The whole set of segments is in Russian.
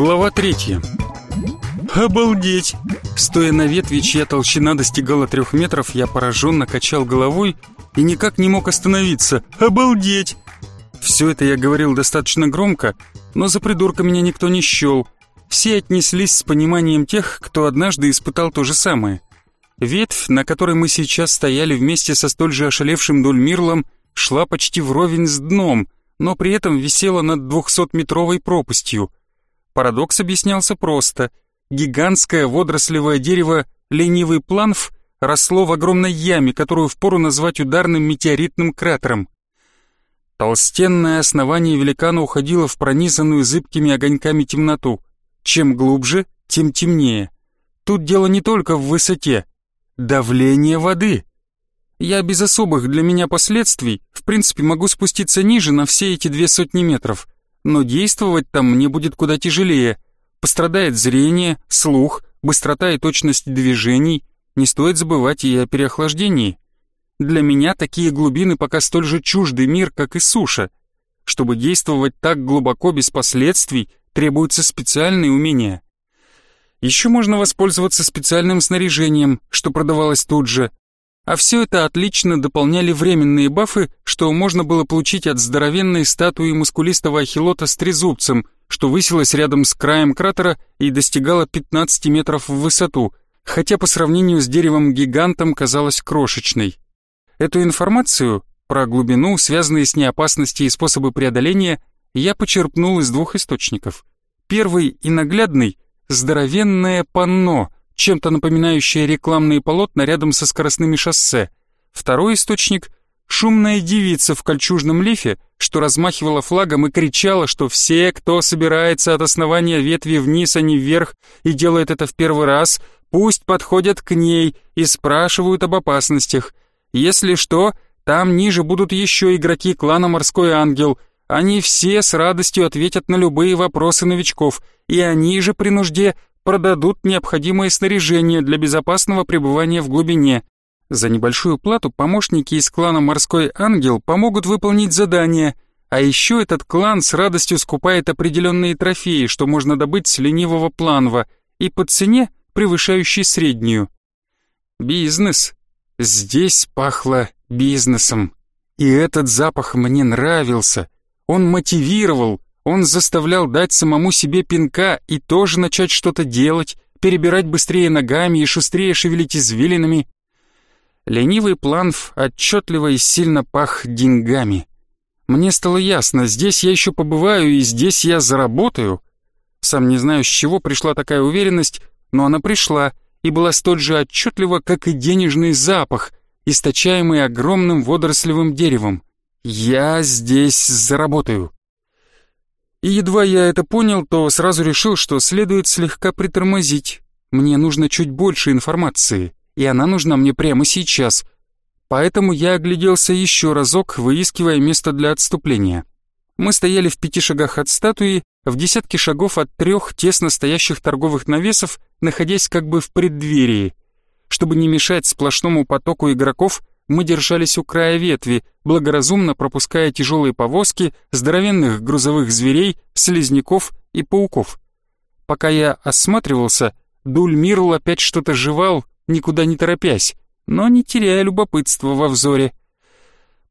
Глава третья. Обалдеть! Стоя на ветви, чья толщина достигала трех метров, я пораженно качал головой и никак не мог остановиться. Обалдеть! Все это я говорил достаточно громко, но за придурка меня никто не счел. Все отнеслись с пониманием тех, кто однажды испытал то же самое. Ветвь, на которой мы сейчас стояли вместе со столь же ошалевшим Дульмирлом, шла почти вровень с дном, но при этом висела над двухсотметровой пропастью. Парадокс объяснялся просто. Гигантское водорослевое дерево ленивый планф росло в огромной яме, которую впору назвать ударным метеоритным кратером. Толстенное основание великана уходило в пронизанную зыбкими огоньками темноту. Чем глубже, тем темнее. Тут дело не только в высоте. Давление воды. Я без особых для меня последствий, в принципе, могу спуститься ниже на все эти две сотни метров. Но действовать там мне будет куда тяжелее. Пострадает зрение, слух, быстрота и точность движений. Не стоит забывать и о переохлаждении. Для меня такие глубины пока столь же чуждый мир, как и суша. Чтобы действовать так глубоко без последствий, требуются специальные умения. Еще можно воспользоваться специальным снаряжением, что продавалось тут же. А все это отлично дополняли временные бафы, что можно было получить от здоровенной статуи мускулистого ахилота с трезубцем, что высилась рядом с краем кратера и достигала 15 метров в высоту, хотя по сравнению с деревом-гигантом казалась крошечной. Эту информацию про глубину, связанные с ней опасности и способы преодоления, я почерпнул из двух источников. Первый и наглядный — здоровенное панно, чем-то напоминающее рекламные полотна рядом со скоростными шоссе. Второй источник — шумная девица в кольчужном лифе, что размахивала флагом и кричала, что все, кто собирается от основания ветви вниз, а не вверх, и делает это в первый раз, пусть подходят к ней и спрашивают об опасностях — если что, там ниже будут еще игроки клана «Морской ангел». Они все с радостью ответят на любые вопросы новичков, и они же при нужде продадут необходимое снаряжение для безопасного пребывания в глубине. За небольшую плату помощники из клана «Морской ангел» помогут выполнить задание, а еще этот клан с радостью скупает определенные трофеи, что можно добыть с ленивого планва, и по цене, превышающей среднюю. Бизнес, Здесь пахло бизнесом. И этот запах мне нравился. Он мотивировал, он заставлял дать самому себе пинка и тоже начать что-то делать, перебирать быстрее ногами и шустрее шевелить извилинами. Ленивый планф отчетливо и сильно пах деньгами. Мне стало ясно, здесь я еще побываю и здесь я заработаю. Сам не знаю, с чего пришла такая уверенность, но она пришла — и была столь же отчетлива, как и денежный запах, источаемый огромным водорослевым деревом. «Я здесь заработаю». И едва я это понял, то сразу решил, что следует слегка притормозить. Мне нужно чуть больше информации, и она нужна мне прямо сейчас. Поэтому я огляделся еще разок, выискивая место для отступления. Мы стояли в пяти шагах от статуи, в десятке шагов от трех тесно стоящих торговых навесов, находясь как бы в преддверии. Чтобы не мешать сплошному потоку игроков, мы держались у края ветви, благоразумно пропуская тяжелые повозки, здоровенных грузовых зверей, слизняков и пауков. Пока я осматривался, Дуль Мирл опять что-то жевал, никуда не торопясь, но не теряя любопытства во взоре.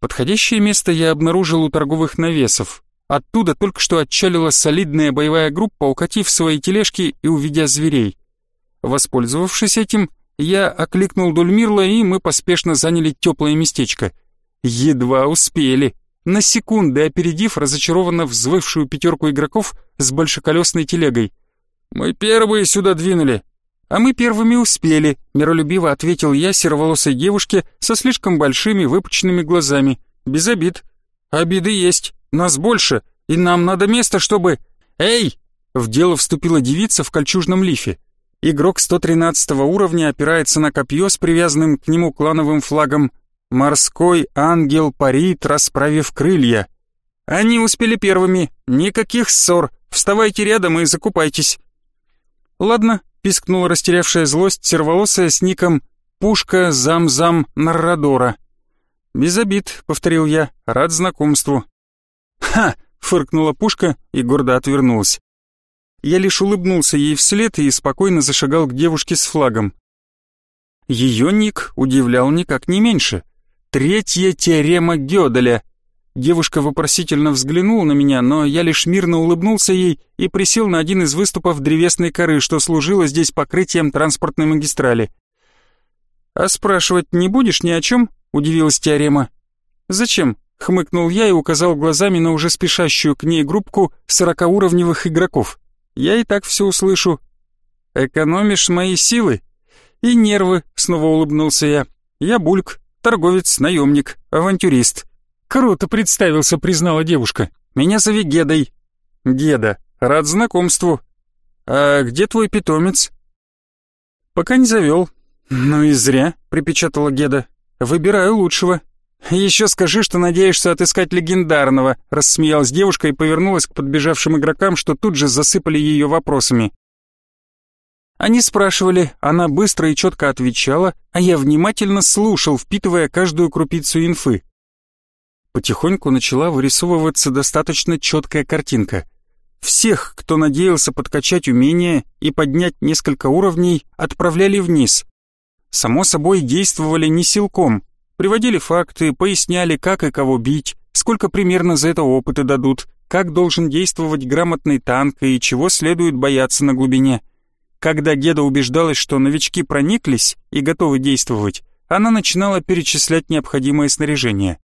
Подходящее место я обнаружил у торговых навесов. Оттуда только что отчалила солидная боевая группа, укатив свои тележки и уведя зверей. Воспользовавшись этим, я окликнул Дульмирла, и мы поспешно заняли теплое местечко. Едва успели, на секунды опередив разочарованно взвывшую пятерку игроков с большеколесной телегой. «Мы первые сюда двинули», «А мы первыми успели», — миролюбиво ответил я сероволосой девушке со слишком большими выпученными глазами. «Без обид». «Обиды есть, нас больше, и нам надо место, чтобы...» «Эй!» — в дело вступила девица в кольчужном лифе. Игрок 113 уровня опирается на копье с привязанным к нему клановым флагом. «Морской ангел парит, расправив крылья». «Они успели первыми, никаких ссор, вставайте рядом и закупайтесь». «Ладно, пискнула растерявшая злость серволосая с ником «Пушка Зам-Зам Наррадора». «Без обид», — повторил я, — «рад знакомству». «Ха!» — фыркнула Пушка и гордо отвернулась. Я лишь улыбнулся ей вслед и спокойно зашагал к девушке с флагом. Ее ник удивлял никак не меньше. Третья теорема Гёделя. Девушка вопросительно взглянула на меня, но я лишь мирно улыбнулся ей и присел на один из выступов древесной коры, что служило здесь покрытием транспортной магистрали. «А спрашивать не будешь ни о чем?» — удивилась теорема. «Зачем?» — хмыкнул я и указал глазами на уже спешащую к ней группку сорокауровневых игроков. «Я и так все услышу». «Экономишь мои силы?» «И нервы», — снова улыбнулся я. «Я Бульк, торговец, наемник, авантюрист». «Круто представился», — признала девушка. «Меня зови Гедой». «Геда, рад знакомству». «А где твой питомец?» «Пока не завел». «Ну и зря», — припечатала Геда. «Выбираю лучшего». «Еще скажи, что надеешься отыскать легендарного», — рассмеялась девушка и повернулась к подбежавшим игрокам, что тут же засыпали ее вопросами. Они спрашивали, она быстро и четко отвечала, а я внимательно слушал, впитывая каждую крупицу инфы. Потихоньку начала вырисовываться достаточно четкая картинка. Всех, кто надеялся подкачать умения и поднять несколько уровней, отправляли вниз. Само собой, действовали не силком. Приводили факты, поясняли, как и кого бить, сколько примерно за это опыта дадут, как должен действовать грамотный танк и чего следует бояться на глубине. Когда Геда убеждалась, что новички прониклись и готовы действовать, она начинала перечислять необходимое снаряжение.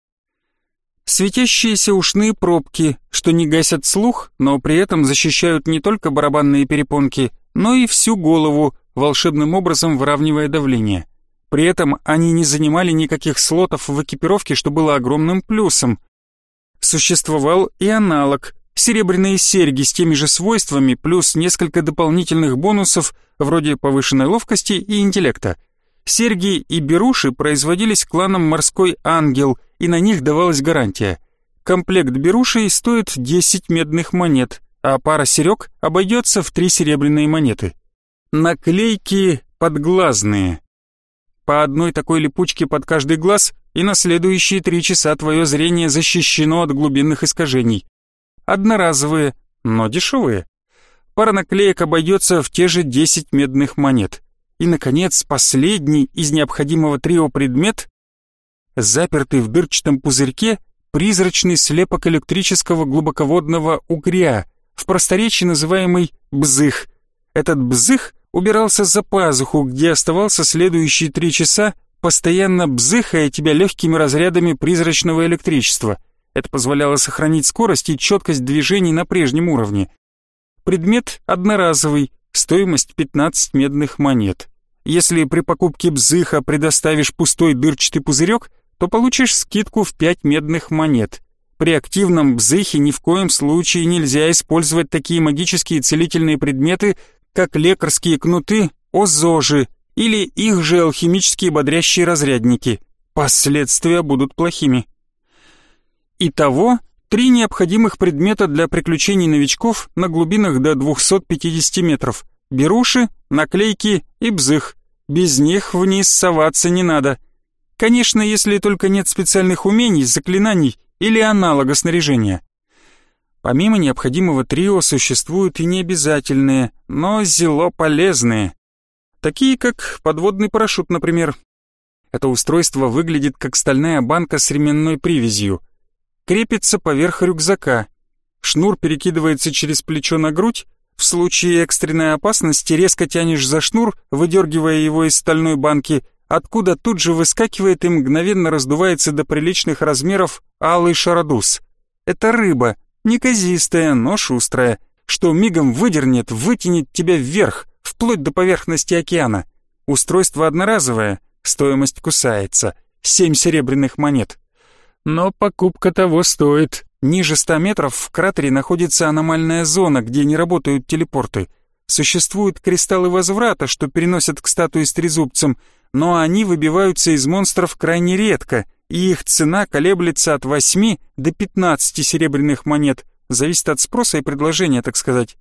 Светящиеся ушные пробки, что не гасят слух, но при этом защищают не только барабанные перепонки, но и всю голову, волшебным образом выравнивая давление. При этом они не занимали никаких слотов в экипировке, что было огромным плюсом. Существовал и аналог, серебряные серьги с теми же свойствами, плюс несколько дополнительных бонусов, вроде повышенной ловкости и интеллекта. Серьги и беруши производились кланом «Морской ангел», и на них давалась гарантия. Комплект берушей стоит 10 медных монет, а пара серег обойдется в 3 серебряные монеты. Наклейки подглазные. По одной такой липучке под каждый глаз, и на следующие три часа твое зрение защищено от глубинных искажений одноразовые, но дешевые. Пара наклеек обойдется в те же 10 медных монет. И, наконец, последний из необходимого трио предмет — запертый в дырчатом пузырьке призрачный слепок электрического глубоководного угря, в просторечии называемый бзых. Этот бзых убирался за пазуху, где оставался следующие три часа, постоянно бзыхая тебя легкими разрядами призрачного электричества — это позволяло сохранить скорость и четкость движений на прежнем уровне. Предмет одноразовый, стоимость 15 медных монет. Если при покупке бзыха предоставишь пустой дырчатый пузырек, то получишь скидку в 5 медных монет. При активном бзыхе ни в коем случае нельзя использовать такие магические целительные предметы, как лекарские кнуты, озожи или их же алхимические бодрящие разрядники. Последствия будут плохими. Итого три необходимых предмета для приключений новичков на глубинах до 250 метров. Беруши, наклейки и бзых. Без них вниз соваться не надо. Конечно, если только нет специальных умений, заклинаний или аналога снаряжения. Помимо необходимого трио существуют и необязательные, но зело полезные. Такие как подводный парашют, например. Это устройство выглядит как стальная банка с ременной привязью – крепится поверх рюкзака. Шнур перекидывается через плечо на грудь. В случае экстренной опасности резко тянешь за шнур, выдергивая его из стальной банки, откуда тут же выскакивает и мгновенно раздувается до приличных размеров алый шарадус. Это рыба, неказистая, но шустрая, что мигом выдернет, вытянет тебя вверх, вплоть до поверхности океана. Устройство одноразовое, стоимость кусается. Семь серебряных монет. Но покупка того стоит. Ниже 100 метров в кратере находится аномальная зона, где не работают телепорты. Существуют кристаллы возврата, что переносят к статуе с трезубцем, но они выбиваются из монстров крайне редко, и их цена колеблется от 8 до 15 серебряных монет, зависит от спроса и предложения, так сказать.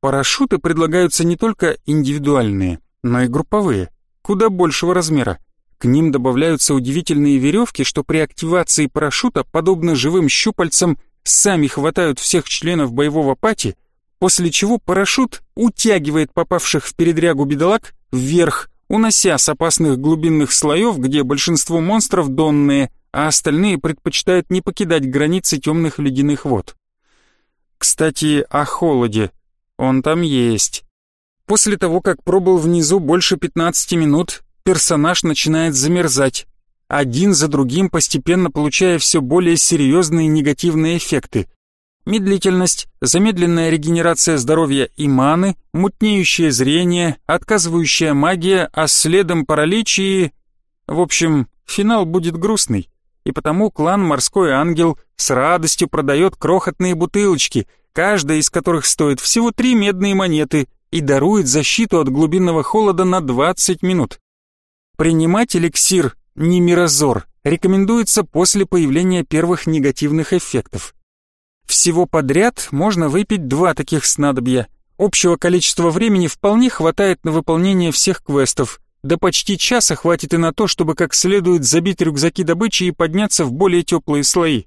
Парашюты предлагаются не только индивидуальные, но и групповые, куда большего размера. К ним добавляются удивительные веревки, что при активации парашюта, подобно живым щупальцам, сами хватают всех членов боевого пати, после чего парашют утягивает попавших в передрягу бедолаг вверх, унося с опасных глубинных слоев, где большинство монстров донные, а остальные предпочитают не покидать границы темных ледяных вод. Кстати, о холоде. Он там есть. После того, как пробыл внизу больше 15 минут, персонаж начинает замерзать, один за другим постепенно получая все более серьезные негативные эффекты. Медлительность, замедленная регенерация здоровья и маны, мутнеющее зрение, отказывающая магия, а следом паралич и... В общем, финал будет грустный, и потому клан «Морской ангел» с радостью продает крохотные бутылочки, каждая из которых стоит всего три медные монеты и дарует защиту от глубинного холода на 20 минут. Принимать эликсир Немирозор рекомендуется после появления первых негативных эффектов. Всего подряд можно выпить два таких снадобья. Общего количества времени вполне хватает на выполнение всех квестов. Да почти часа хватит и на то, чтобы как следует забить рюкзаки добычи и подняться в более теплые слои.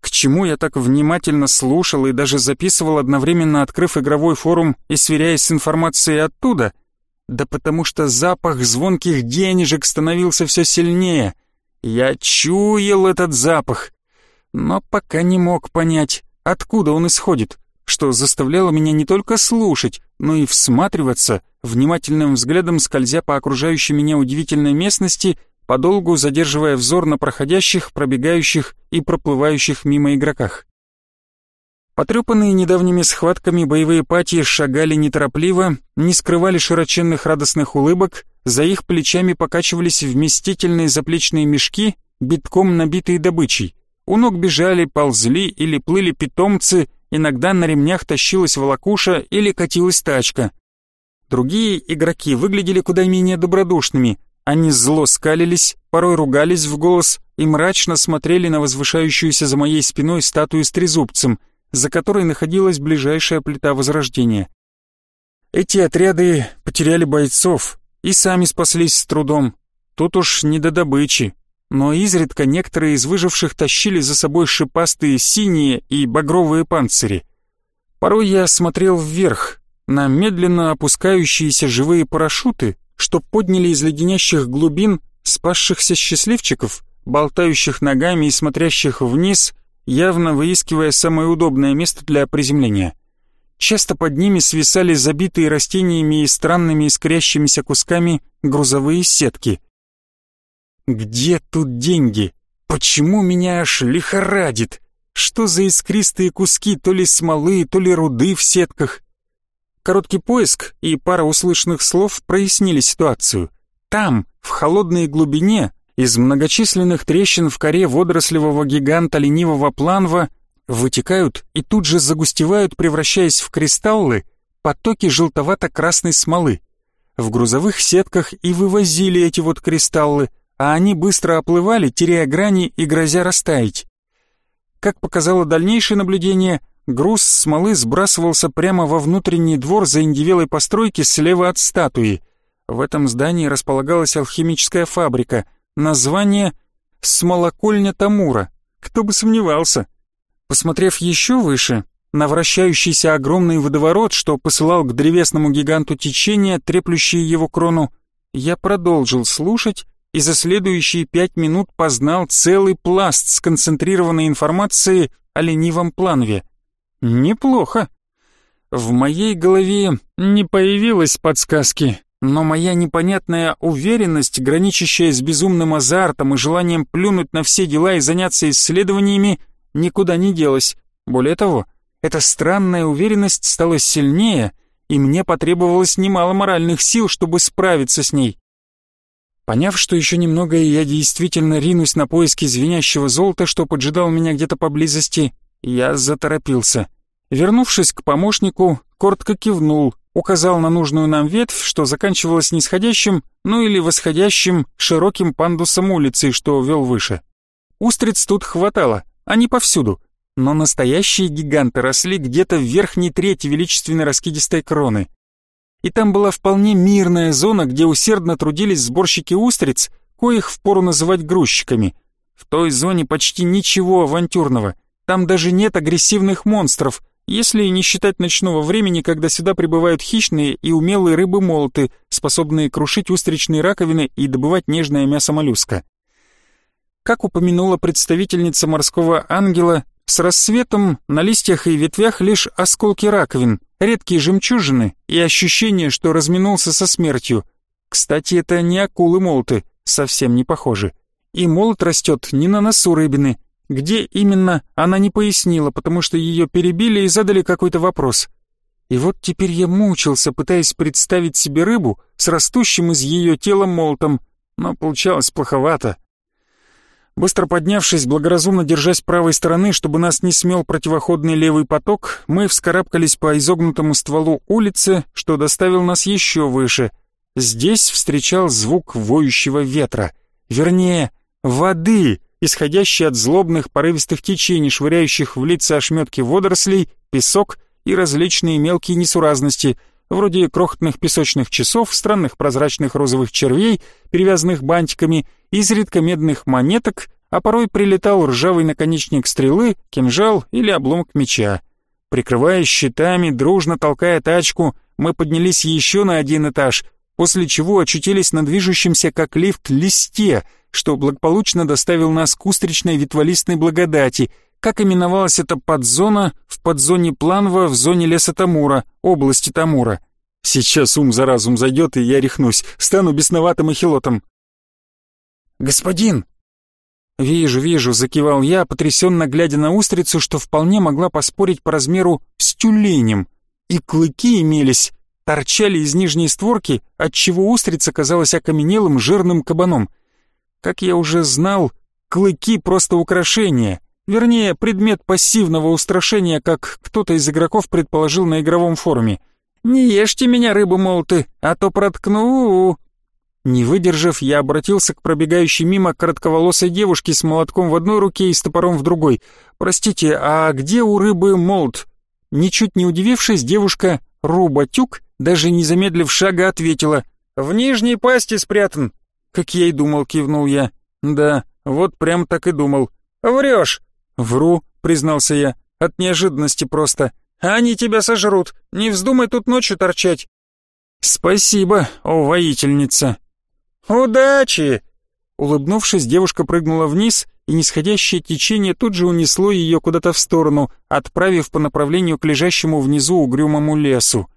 К чему я так внимательно слушал и даже записывал, одновременно открыв игровой форум и сверяясь с информацией оттуда – да потому что запах звонких денежек становился все сильнее. Я чуял этот запах, но пока не мог понять, откуда он исходит, что заставляло меня не только слушать, но и всматриваться, внимательным взглядом скользя по окружающей меня удивительной местности, подолгу задерживая взор на проходящих, пробегающих и проплывающих мимо игроках. Потрепанные недавними схватками боевые пати шагали неторопливо, не скрывали широченных радостных улыбок, за их плечами покачивались вместительные заплечные мешки, битком набитые добычей. У ног бежали, ползли или плыли питомцы, иногда на ремнях тащилась волокуша или катилась тачка. Другие игроки выглядели куда менее добродушными, они зло скалились, порой ругались в голос и мрачно смотрели на возвышающуюся за моей спиной статую с трезубцем — за которой находилась ближайшая плита Возрождения. Эти отряды потеряли бойцов и сами спаслись с трудом. Тут уж не до добычи, но изредка некоторые из выживших тащили за собой шипастые синие и багровые панцири. Порой я смотрел вверх, на медленно опускающиеся живые парашюты, что подняли из леденящих глубин спасшихся счастливчиков, болтающих ногами и смотрящих вниз явно выискивая самое удобное место для приземления. Часто под ними свисали забитые растениями и странными искрящимися кусками грузовые сетки. «Где тут деньги? Почему меня аж лихорадит? Что за искристые куски то ли смолы, то ли руды в сетках?» Короткий поиск и пара услышанных слов прояснили ситуацию. Там, в холодной глубине, из многочисленных трещин в коре водорослевого гиганта ленивого планва вытекают и тут же загустевают, превращаясь в кристаллы, потоки желтовато-красной смолы. В грузовых сетках и вывозили эти вот кристаллы, а они быстро оплывали, теряя грани и грозя растаять. Как показало дальнейшее наблюдение, груз смолы сбрасывался прямо во внутренний двор заиндивелой постройки слева от статуи. В этом здании располагалась алхимическая фабрика, Название «Смолокольня Тамура». Кто бы сомневался. Посмотрев еще выше, на вращающийся огромный водоворот, что посылал к древесному гиганту течение, треплющее его крону, я продолжил слушать и за следующие пять минут познал целый пласт сконцентрированной информации о ленивом планве. Неплохо. В моей голове не появилось подсказки, но моя непонятная уверенность, граничащая с безумным азартом и желанием плюнуть на все дела и заняться исследованиями, никуда не делась. Более того, эта странная уверенность стала сильнее, и мне потребовалось немало моральных сил, чтобы справиться с ней. Поняв, что еще немного и я действительно ринусь на поиски звенящего золота, что поджидал меня где-то поблизости, я заторопился. Вернувшись к помощнику, коротко кивнул, указал на нужную нам ветвь, что заканчивалась нисходящим, ну или восходящим широким пандусом улицы, что вел выше. Устриц тут хватало, они повсюду, но настоящие гиганты росли где-то в верхней трети величественной раскидистой кроны. И там была вполне мирная зона, где усердно трудились сборщики устриц, коих впору называть грузчиками. В той зоне почти ничего авантюрного, там даже нет агрессивных монстров, если не считать ночного времени, когда сюда прибывают хищные и умелые рыбы-молоты, способные крушить устричные раковины и добывать нежное мясо моллюска. Как упомянула представительница морского ангела, с рассветом на листьях и ветвях лишь осколки раковин, редкие жемчужины и ощущение, что разминулся со смертью. Кстати, это не акулы-молоты, совсем не похожи. И молот растет не на носу рыбины, где именно, она не пояснила, потому что ее перебили и задали какой-то вопрос. И вот теперь я мучился, пытаясь представить себе рыбу с растущим из ее тела молотом, но получалось плоховато. Быстро поднявшись, благоразумно держась правой стороны, чтобы нас не смел противоходный левый поток, мы вскарабкались по изогнутому стволу улицы, что доставил нас еще выше. Здесь встречал звук воющего ветра. Вернее, воды, исходящий от злобных порывистых течений, швыряющих в лица ошметки водорослей, песок и различные мелкие несуразности, вроде крохотных песочных часов, странных прозрачных розовых червей, перевязанных бантиками, изредка медных монеток, а порой прилетал ржавый наконечник стрелы, кинжал или обломок меча. Прикрываясь щитами, дружно толкая тачку, мы поднялись еще на один этаж, после чего очутились на движущемся как лифт листе — что благополучно доставил нас к устричной ветволистной благодати, как именовалась эта подзона в подзоне Планва в зоне леса Тамура, области Тамура. Сейчас ум за разум зайдет, и я рехнусь, стану бесноватым эхилотом. «Господин!» «Вижу, вижу», — закивал я, потрясенно глядя на устрицу, что вполне могла поспорить по размеру с тюленем. И клыки имелись, торчали из нижней створки, отчего устрица казалась окаменелым жирным кабаном — как я уже знал, клыки просто украшение, вернее, предмет пассивного устрашения, как кто-то из игроков предположил на игровом форуме. «Не ешьте меня, рыбу молоты, а то проткну!» Не выдержав, я обратился к пробегающей мимо коротковолосой девушке с молотком в одной руке и с топором в другой. «Простите, а где у рыбы молот?» Ничуть не удивившись, девушка Рубатюк, даже не замедлив шага, ответила. «В нижней пасти спрятан, «Как я и думал», — кивнул я. «Да, вот прям так и думал». «Врешь!» «Вру», — признался я. «От неожиданности просто. Они тебя сожрут. Не вздумай тут ночью торчать». «Спасибо, о воительница». «Удачи!» Улыбнувшись, девушка прыгнула вниз, и нисходящее течение тут же унесло ее куда-то в сторону, отправив по направлению к лежащему внизу угрюмому лесу.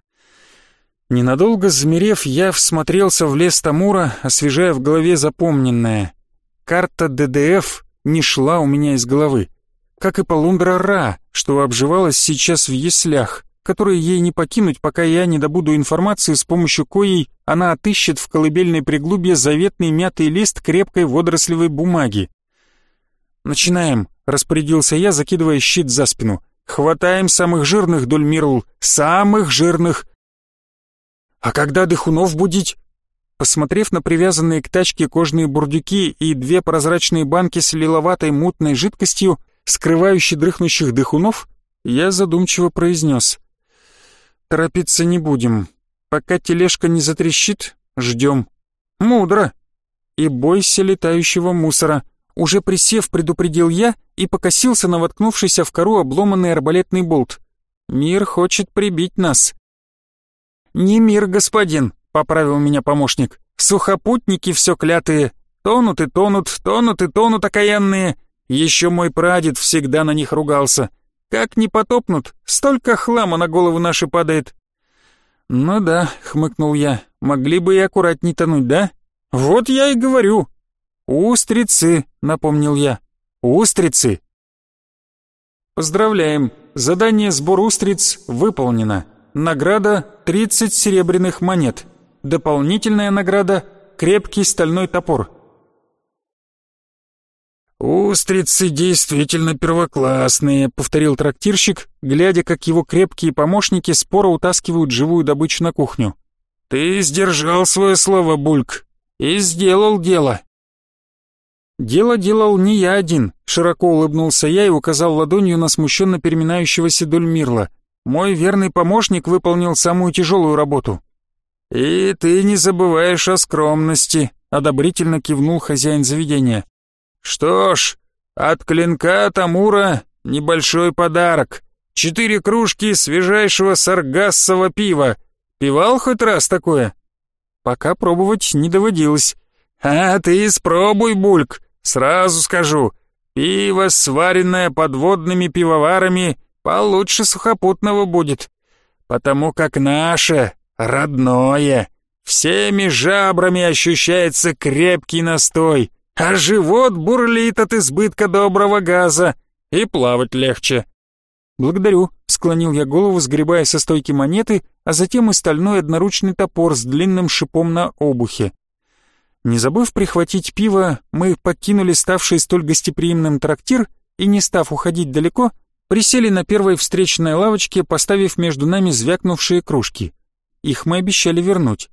Ненадолго замерев, я всмотрелся в лес Тамура, освежая в голове запомненное. Карта ДДФ не шла у меня из головы. Как и Полундра Ра, что обживалась сейчас в яслях, которые ей не покинуть, пока я не добуду информацию, с помощью коей она отыщет в колыбельной приглубье заветный мятый лист крепкой водорослевой бумаги. «Начинаем», — распорядился я, закидывая щит за спину. «Хватаем самых жирных, Дульмирл, самых жирных, «А когда дыхунов будить?» Посмотрев на привязанные к тачке кожные бурдюки и две прозрачные банки с лиловатой мутной жидкостью, скрывающей дрыхнущих дыхунов, я задумчиво произнес. «Торопиться не будем. Пока тележка не затрещит, ждем. Мудро. И бойся летающего мусора». Уже присев, предупредил я и покосился на воткнувшийся в кору обломанный арбалетный болт. «Мир хочет прибить нас». «Не мир, господин», — поправил меня помощник. «Сухопутники все клятые. Тонут и тонут, тонут и тонут окаянные. Еще мой прадед всегда на них ругался. Как не потопнут, столько хлама на голову наши падает». «Ну да», — хмыкнул я, — «могли бы и аккуратней тонуть, да?» «Вот я и говорю». «Устрицы», — напомнил я. «Устрицы». «Поздравляем, задание сбор устриц выполнено». Награда 30 серебряных монет. Дополнительная награда крепкий стальной топор. «Устрицы действительно первоклассные», — повторил трактирщик, глядя, как его крепкие помощники споро утаскивают живую добычу на кухню. «Ты сдержал свое слово, Бульк, и сделал дело». «Дело делал не я один», — широко улыбнулся я и указал ладонью на смущенно переминающегося Дульмирла. Мой верный помощник выполнил самую тяжелую работу». «И ты не забываешь о скромности», — одобрительно кивнул хозяин заведения. «Что ж, от клинка Тамура небольшой подарок. четыре кружки свежайшего саргассового пива. Пивал хоть раз такое?» «Пока пробовать не доводилось». «А ты испробуй, Бульк, сразу скажу. Пиво, сваренное подводными пивоварами, получше сухопутного будет, потому как наше, родное, всеми жабрами ощущается крепкий настой, а живот бурлит от избытка доброго газа, и плавать легче. «Благодарю», — склонил я голову, сгребая со стойки монеты, а затем и стальной одноручный топор с длинным шипом на обухе. Не забыв прихватить пиво, мы покинули ставший столь гостеприимным трактир и, не став уходить далеко, присели на первой встречной лавочке, поставив между нами звякнувшие кружки. Их мы обещали вернуть.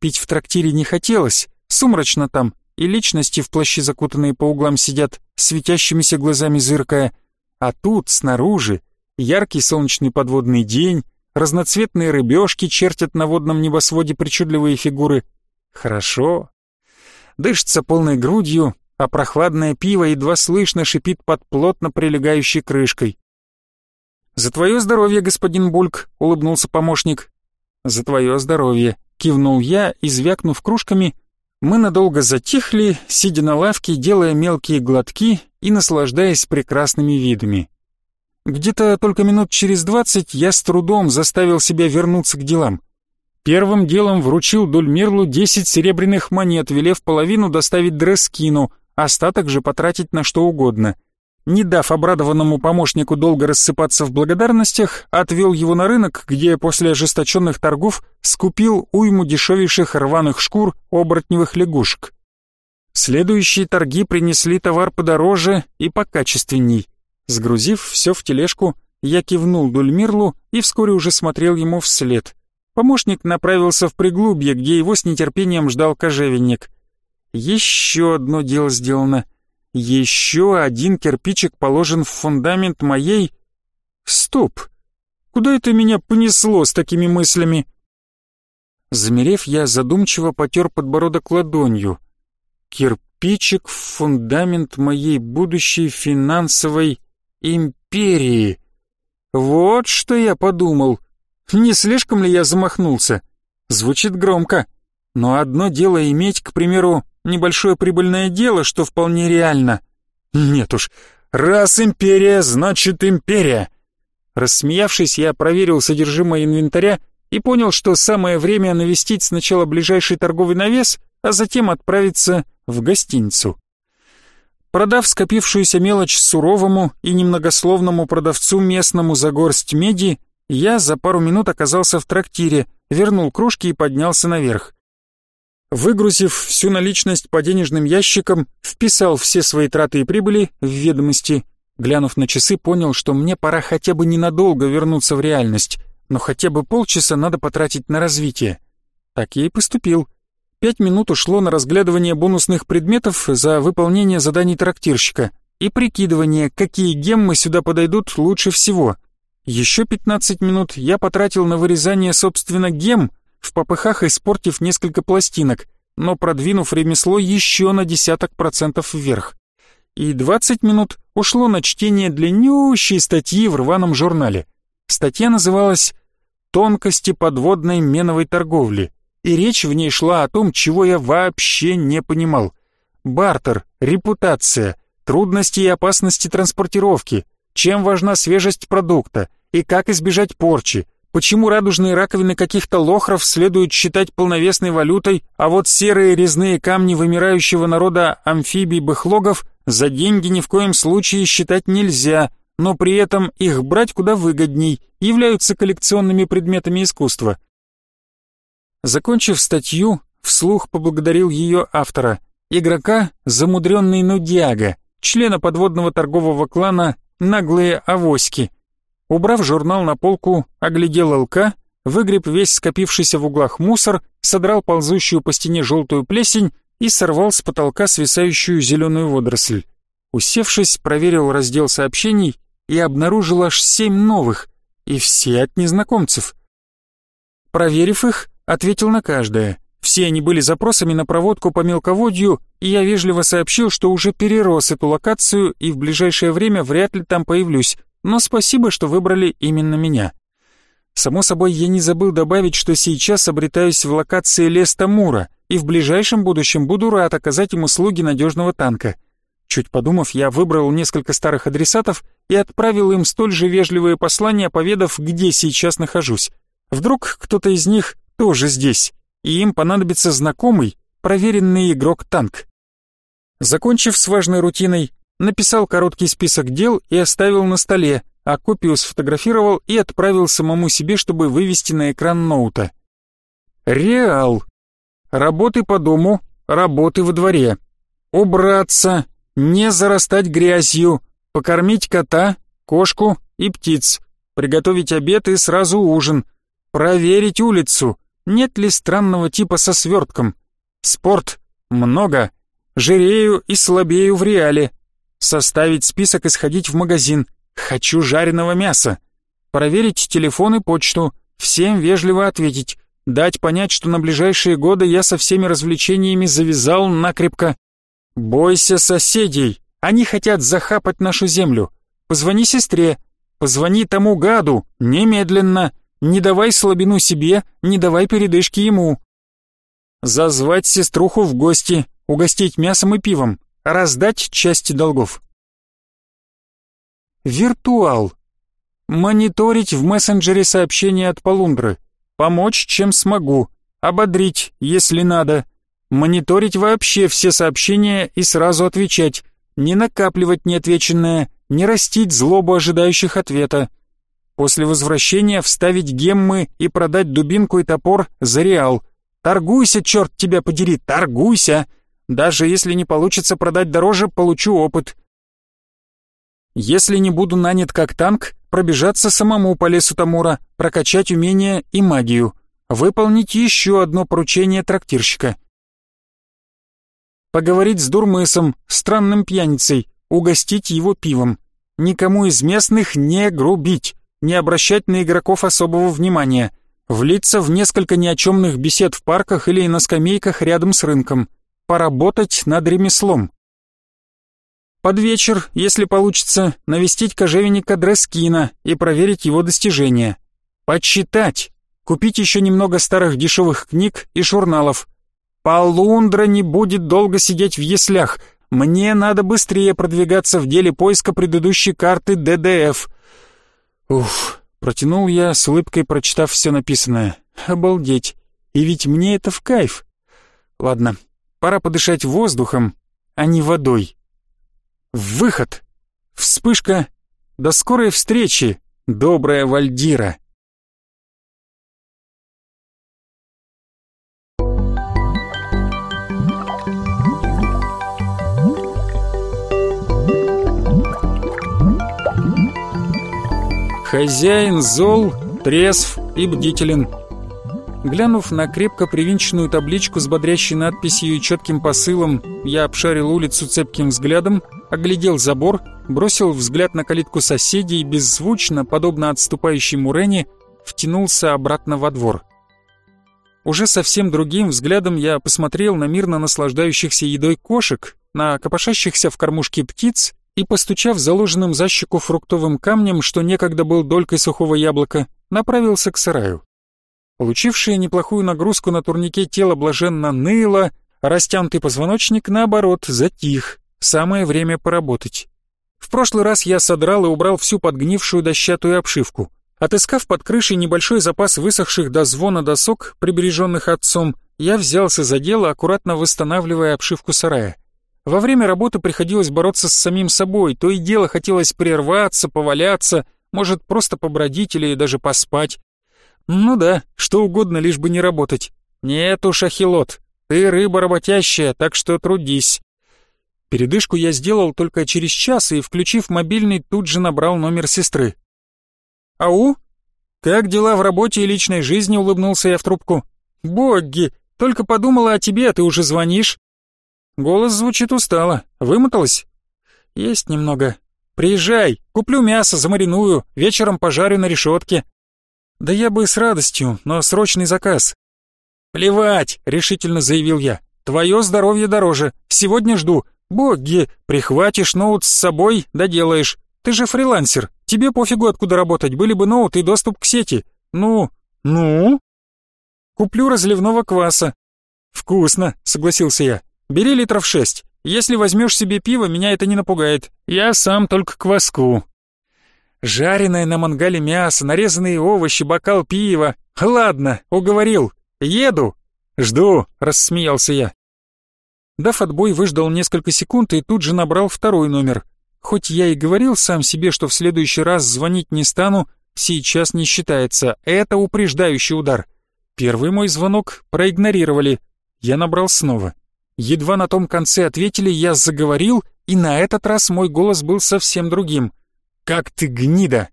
Пить в трактире не хотелось, сумрачно там, и личности в плащи закутанные по углам сидят, светящимися глазами зыркая. А тут, снаружи, яркий солнечный подводный день, разноцветные рыбешки чертят на водном небосводе причудливые фигуры. Хорошо. Дышится полной грудью, а прохладное пиво едва слышно шипит под плотно прилегающей крышкой. «За твое здоровье, господин Бульк», — улыбнулся помощник. «За твое здоровье», — кивнул я и, звякнув кружками, мы надолго затихли, сидя на лавке, делая мелкие глотки и наслаждаясь прекрасными видами. Где-то только минут через двадцать я с трудом заставил себя вернуться к делам. Первым делом вручил Дульмирлу десять серебряных монет, велев половину доставить Дрескину, остаток же потратить на что угодно — не дав обрадованному помощнику долго рассыпаться в благодарностях, отвел его на рынок, где после ожесточенных торгов скупил уйму дешевейших рваных шкур оборотневых лягушек. Следующие торги принесли товар подороже и покачественней. Сгрузив все в тележку, я кивнул Дульмирлу и вскоре уже смотрел ему вслед. Помощник направился в приглубье, где его с нетерпением ждал кожевенник. Еще одно дело сделано — еще один кирпичик положен в фундамент моей... Стоп! Куда это меня понесло с такими мыслями? Замерев, я задумчиво потер подбородок ладонью. Кирпичик в фундамент моей будущей финансовой империи. Вот что я подумал. Не слишком ли я замахнулся? Звучит громко. Но одно дело иметь, к примеру, небольшое прибыльное дело, что вполне реально. Нет уж, раз империя, значит империя. Рассмеявшись, я проверил содержимое инвентаря и понял, что самое время навестить сначала ближайший торговый навес, а затем отправиться в гостиницу. Продав скопившуюся мелочь суровому и немногословному продавцу местному за горсть меди, я за пару минут оказался в трактире, вернул кружки и поднялся наверх. Выгрузив всю наличность по денежным ящикам, вписал все свои траты и прибыли в ведомости. Глянув на часы, понял, что мне пора хотя бы ненадолго вернуться в реальность, но хотя бы полчаса надо потратить на развитие. Так я и поступил. Пять минут ушло на разглядывание бонусных предметов за выполнение заданий трактирщика и прикидывание, какие геммы сюда подойдут лучше всего. Еще 15 минут я потратил на вырезание, собственно, гемм, в попыхах испортив несколько пластинок, но продвинув ремесло еще на десяток процентов вверх. И 20 минут ушло на чтение длиннющей статьи в рваном журнале. Статья называлась «Тонкости подводной меновой торговли», и речь в ней шла о том, чего я вообще не понимал. Бартер, репутация, трудности и опасности транспортировки, чем важна свежесть продукта и как избежать порчи, Почему радужные раковины каких-то лохров следует считать полновесной валютой, а вот серые резные камни вымирающего народа амфибий-бэхлогов за деньги ни в коем случае считать нельзя, но при этом их брать куда выгодней, являются коллекционными предметами искусства. Закончив статью, вслух поблагодарил ее автора, игрока «Замудренный нудяга», члена подводного торгового клана «Наглые авоськи», Убрав журнал на полку, оглядел ЛК, выгреб весь скопившийся в углах мусор, содрал ползущую по стене желтую плесень и сорвал с потолка свисающую зеленую водоросль. Усевшись, проверил раздел сообщений и обнаружил аж семь новых, и все от незнакомцев. Проверив их, ответил на каждое. Все они были запросами на проводку по мелководью, и я вежливо сообщил, что уже перерос эту локацию и в ближайшее время вряд ли там появлюсь, но спасибо, что выбрали именно меня. Само собой, я не забыл добавить, что сейчас обретаюсь в локации лес Тамура и в ближайшем будущем буду рад оказать им услуги надежного танка. Чуть подумав, я выбрал несколько старых адресатов и отправил им столь же вежливые послания, поведав, где сейчас нахожусь. Вдруг кто-то из них тоже здесь, и им понадобится знакомый, проверенный игрок-танк. Закончив с важной рутиной, написал короткий список дел и оставил на столе, а копию сфотографировал и отправил самому себе, чтобы вывести на экран ноута. Реал. Работы по дому, работы во дворе. Убраться, не зарастать грязью, покормить кота, кошку и птиц, приготовить обед и сразу ужин, проверить улицу, нет ли странного типа со свертком. Спорт. Много. Жирею и слабею в реале. Составить список и сходить в магазин. Хочу жареного мяса. Проверить телефон и почту. Всем вежливо ответить. Дать понять, что на ближайшие годы я со всеми развлечениями завязал накрепко. Бойся соседей. Они хотят захапать нашу землю. Позвони сестре. Позвони тому гаду. Немедленно. Не давай слабину себе, не давай передышки ему. Зазвать сеструху в гости, угостить мясом и пивом, раздать части долгов. Виртуал. Мониторить в мессенджере сообщения от Полундры. Помочь, чем смогу. Ободрить, если надо. Мониторить вообще все сообщения и сразу отвечать. Не накапливать неотвеченное, не растить злобу ожидающих ответа. После возвращения вставить геммы и продать дубинку и топор за реал. Торгуйся, черт тебя подери, торгуйся! Даже если не получится продать дороже, получу опыт. Если не буду нанят как танк, пробежаться самому по лесу Тамура, прокачать умения и магию. Выполнить еще одно поручение трактирщика. Поговорить с Дурмысом, странным пьяницей, угостить его пивом. Никому из местных не грубить не обращать на игроков особого внимания, влиться в несколько ни бесед в парках или на скамейках рядом с рынком, поработать над ремеслом. Под вечер, если получится, навестить кожевенника Дрескина и проверить его достижения. Почитать, купить еще немного старых дешевых книг и журналов. Полундра не будет долго сидеть в яслях, мне надо быстрее продвигаться в деле поиска предыдущей карты ДДФ — Уф, протянул я, с улыбкой прочитав все написанное. Обалдеть. И ведь мне это в кайф. Ладно, пора подышать воздухом, а не водой. Выход. Вспышка. До скорой встречи, добрая Вальдира. Хозяин зол, трезв и бдителен. Глянув на крепко привинченную табличку с бодрящей надписью и четким посылом, я обшарил улицу цепким взглядом, оглядел забор, бросил взгляд на калитку соседей и беззвучно, подобно отступающей Мурене, втянулся обратно во двор. Уже совсем другим взглядом я посмотрел на мирно наслаждающихся едой кошек, на копошащихся в кормушке птиц и, постучав заложенным за щеку фруктовым камнем, что некогда был долькой сухого яблока, направился к сараю. Получившее неплохую нагрузку на турнике тело блаженно ныло, а растянутый позвоночник, наоборот, затих. Самое время поработать. В прошлый раз я содрал и убрал всю подгнившую дощатую обшивку. Отыскав под крышей небольшой запас высохших до звона досок, прибереженных отцом, я взялся за дело, аккуратно восстанавливая обшивку сарая. Во время работы приходилось бороться с самим собой, то и дело хотелось прерваться, поваляться, может просто побродить или даже поспать. Ну да, что угодно, лишь бы не работать. Нет уж, Ахилот, ты рыба работящая, так что трудись. Передышку я сделал только через час и, включив мобильный, тут же набрал номер сестры. «Ау? Как дела в работе и личной жизни?» — улыбнулся я в трубку. «Боги, только подумала о тебе, а ты уже звонишь». Голос звучит устало. Вымоталась? Есть немного. Приезжай, куплю мясо, замариную, вечером пожарю на решетке. Да я бы с радостью, но срочный заказ. Плевать, решительно заявил я. Твое здоровье дороже. Сегодня жду. Боги, прихватишь ноут с собой, доделаешь. Ты же фрилансер, Тебе пофигу, откуда работать, были бы ноут и доступ к сети. Ну, ну? Куплю разливного кваса. Вкусно, согласился я. Бери литров шесть. Если возьмешь себе пиво, меня это не напугает. Я сам только кваску. Жареное на мангале мясо, нарезанные овощи, бокал пива. Ладно, уговорил. Еду. Жду, рассмеялся я. Дав отбой, выждал несколько секунд и тут же набрал второй номер. Хоть я и говорил сам себе, что в следующий раз звонить не стану, сейчас не считается. Это упреждающий удар. Первый мой звонок проигнорировали. Я набрал снова. Едва на том конце ответили, я заговорил, и на этот раз мой голос был совсем другим. «Как ты гнида!»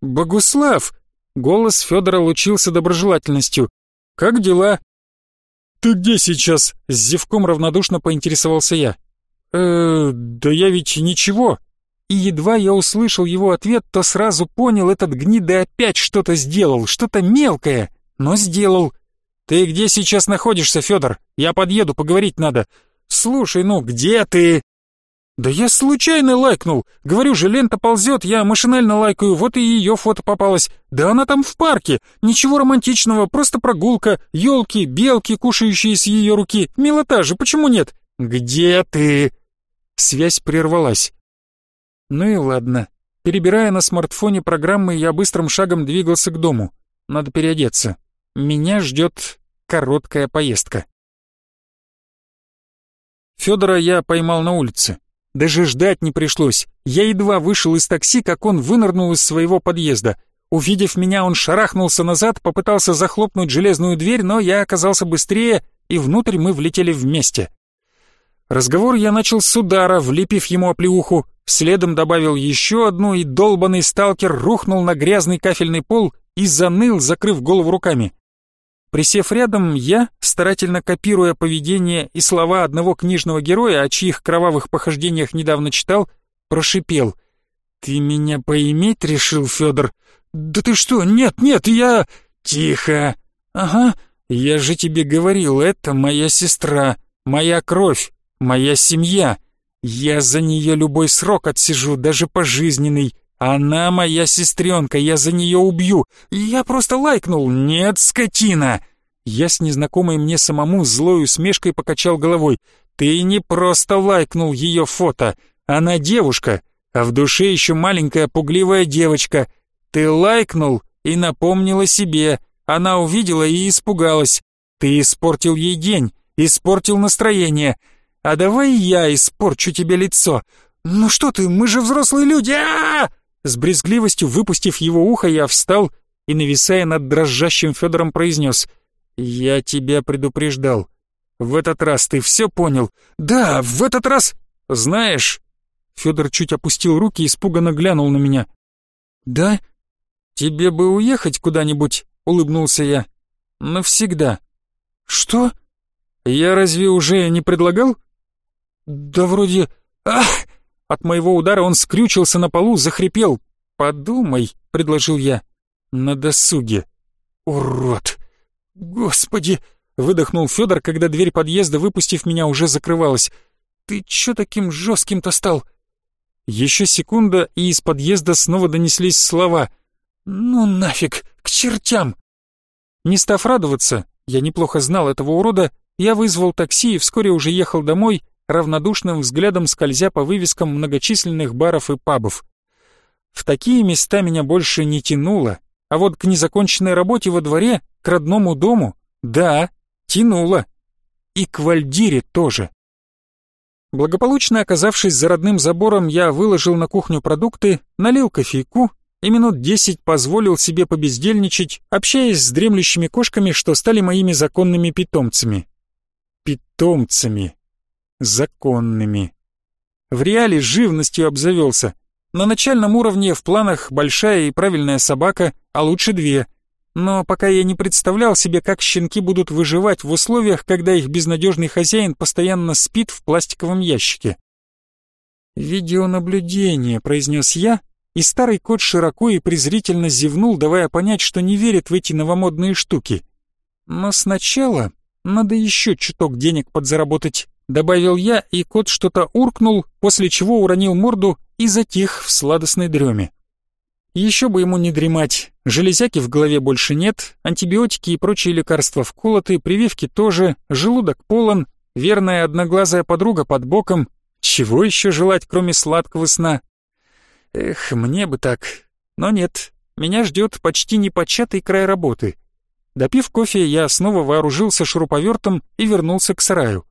«Богуслав!» Голос Федора лучился доброжелательностью. «Как дела?» «Ты где сейчас?» С зевком равнодушно поинтересовался я. «Э, да я ведь ничего». И едва я услышал его ответ, то сразу понял, этот гнида опять что-то сделал, что-то мелкое, но сделал. «Ты где сейчас находишься, Федор? Я подъеду, поговорить надо». «Слушай, ну где ты?» «Да я случайно лайкнул. Говорю же, лента ползет, я машинально лайкаю, вот и ее фото попалось. Да она там в парке. Ничего романтичного, просто прогулка, елки, белки, кушающие с ее руки. Милота же, почему нет?» «Где ты?» Связь прервалась. Ну и ладно. Перебирая на смартфоне программы, я быстрым шагом двигался к дому. Надо переодеться. Меня ждет короткая поездка. Федора я поймал на улице. Даже ждать не пришлось. Я едва вышел из такси, как он вынырнул из своего подъезда. Увидев меня, он шарахнулся назад, попытался захлопнуть железную дверь, но я оказался быстрее, и внутрь мы влетели вместе. Разговор я начал с удара, влепив ему оплеуху, следом добавил еще одну, и долбанный сталкер рухнул на грязный кафельный пол и заныл, закрыв голову руками. Присев рядом, я, старательно копируя поведение и слова одного книжного героя, о чьих кровавых похождениях недавно читал, прошипел. «Ты меня поиметь решил, Федор? Да ты что, нет, нет, я...» «Тихо!» «Ага, я же тебе говорил, это моя сестра, моя кровь, моя семья. Я за нее любой срок отсижу, даже пожизненный. Она моя сестренка, я за нее убью. Я просто лайкнул. Нет, скотина. Я с незнакомой мне самому злой усмешкой покачал головой. Ты не просто лайкнул ее фото. Она девушка, а в душе еще маленькая пугливая девочка. Ты лайкнул и напомнила себе. Она увидела и испугалась. Ты испортил ей день, испортил настроение. А давай я испорчу тебе лицо. Ну что ты, мы же взрослые люди. А, -а, -а! С брезгливостью выпустив его ухо, я встал и, нависая над дрожащим Федором, произнес «Я тебя предупреждал. В этот раз ты все понял?» «Да, в этот раз...» «Знаешь...» Федор чуть опустил руки и испуганно глянул на меня. «Да? Тебе бы уехать куда-нибудь?» — улыбнулся я. «Навсегда». «Что? Я разве уже не предлагал?» «Да вроде... Ах!» От моего удара он скрючился на полу, захрипел. «Подумай», — предложил я, — «на досуге». «Урод! Господи!» — выдохнул Федор, когда дверь подъезда, выпустив меня, уже закрывалась. «Ты чё таким жестким-то стал?» Еще секунда, и из подъезда снова донеслись слова. «Ну нафиг, к чертям!» Не став радоваться, я неплохо знал этого урода, я вызвал такси и вскоре уже ехал домой, равнодушным взглядом скользя по вывескам многочисленных баров и пабов. В такие места меня больше не тянуло, а вот к незаконченной работе во дворе, к родному дому, да, тянуло. И к Вальдире тоже. Благополучно оказавшись за родным забором, я выложил на кухню продукты, налил кофейку и минут десять позволил себе побездельничать, общаясь с дремлющими кошками, что стали моими законными питомцами. Питомцами законными. В реале живностью обзавелся. На начальном уровне в планах большая и правильная собака, а лучше две. Но пока я не представлял себе, как щенки будут выживать в условиях, когда их безнадежный хозяин постоянно спит в пластиковом ящике. «Видеонаблюдение», — произнес я, и старый кот широко и презрительно зевнул, давая понять, что не верит в эти новомодные штуки. Но сначала надо еще чуток денег подзаработать. Добавил я, и кот что-то уркнул, после чего уронил морду и затих в сладостной дреме. Еще бы ему не дремать. Железяки в голове больше нет, антибиотики и прочие лекарства вколоты, прививки тоже, желудок полон, верная одноглазая подруга под боком. Чего еще желать, кроме сладкого сна? Эх, мне бы так. Но нет, меня ждет почти непочатый край работы. Допив кофе, я снова вооружился шуруповертом и вернулся к сараю.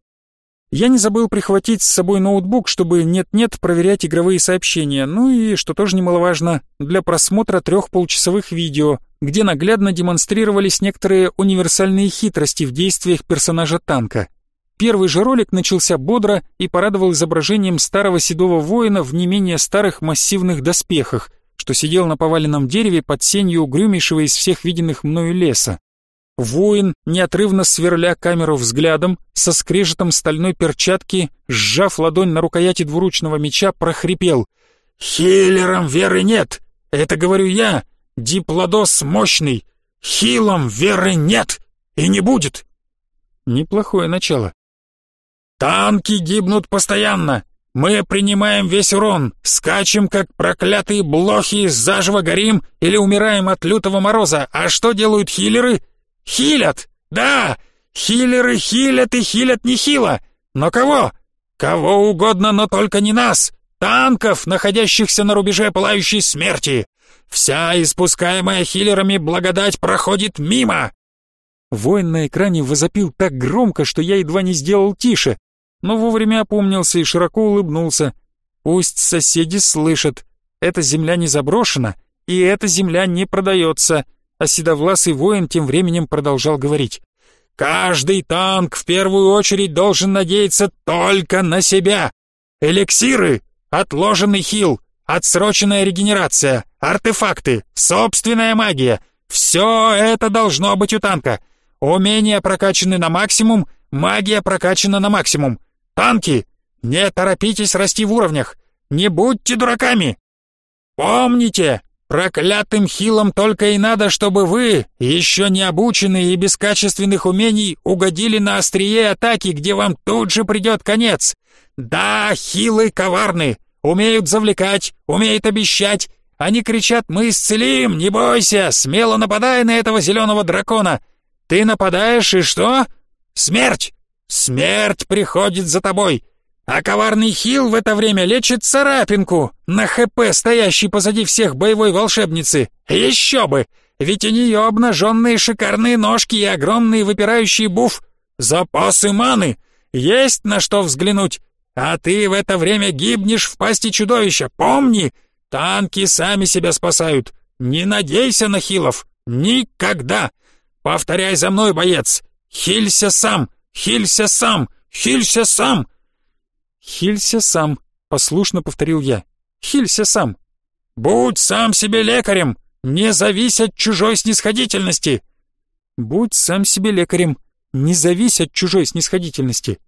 Я не забыл прихватить с собой ноутбук, чтобы нет-нет проверять игровые сообщения, ну и, что тоже немаловажно, для просмотра трех полчасовых видео, где наглядно демонстрировались некоторые универсальные хитрости в действиях персонажа танка. Первый же ролик начался бодро и порадовал изображением старого седого воина в не менее старых массивных доспехах, что сидел на поваленном дереве под сенью угрюмейшего из всех виденных мною леса. Воин, неотрывно сверля камеру взглядом, со скрежетом стальной перчатки, сжав ладонь на рукояти двуручного меча, прохрипел. «Хиллерам веры нет! Это говорю я, диплодос мощный! Хилом веры нет! И не будет!» Неплохое начало. «Танки гибнут постоянно! Мы принимаем весь урон, скачем, как проклятые блохи, заживо горим или умираем от лютого мороза. А что делают хиллеры? Хилят! Да! Хиллеры хилят и хилят нехило! Но кого? Кого угодно, но только не нас! Танков, находящихся на рубеже пылающей смерти! Вся испускаемая хиллерами благодать проходит мимо!» Воин на экране возопил так громко, что я едва не сделал тише, но вовремя опомнился и широко улыбнулся. «Пусть соседи слышат, эта земля не заброшена, и эта земля не продается а седовласый воин тем временем продолжал говорить. «Каждый танк в первую очередь должен надеяться только на себя. Эликсиры, отложенный хил, отсроченная регенерация, артефакты, собственная магия — все это должно быть у танка. Умения прокачаны на максимум, магия прокачана на максимум. Танки, не торопитесь расти в уровнях, не будьте дураками. Помните, Проклятым хилом только и надо, чтобы вы, еще не обученные и без качественных умений, угодили на острие атаки, где вам тут же придет конец. Да, хилы коварны, умеют завлекать, умеют обещать. Они кричат «Мы исцелим, не бойся, смело нападай на этого зеленого дракона». Ты нападаешь и что? Смерть! Смерть приходит за тобой. А коварный Хил в это время лечит царапинку на ХП, стоящей позади всех боевой волшебницы. Еще бы! Ведь у нее обнаженные шикарные ножки и огромный выпирающий буф. Запасы маны! Есть на что взглянуть. А ты в это время гибнешь в пасти чудовища. Помни, танки сами себя спасают. Не надейся на хилов. Никогда. Повторяй за мной, боец. Хилься сам, хилься сам, хилься сам. «Хилься сам», — послушно повторил я. «Хилься сам». «Будь сам себе лекарем, не завись от чужой снисходительности». «Будь сам себе лекарем, не завись от чужой снисходительности».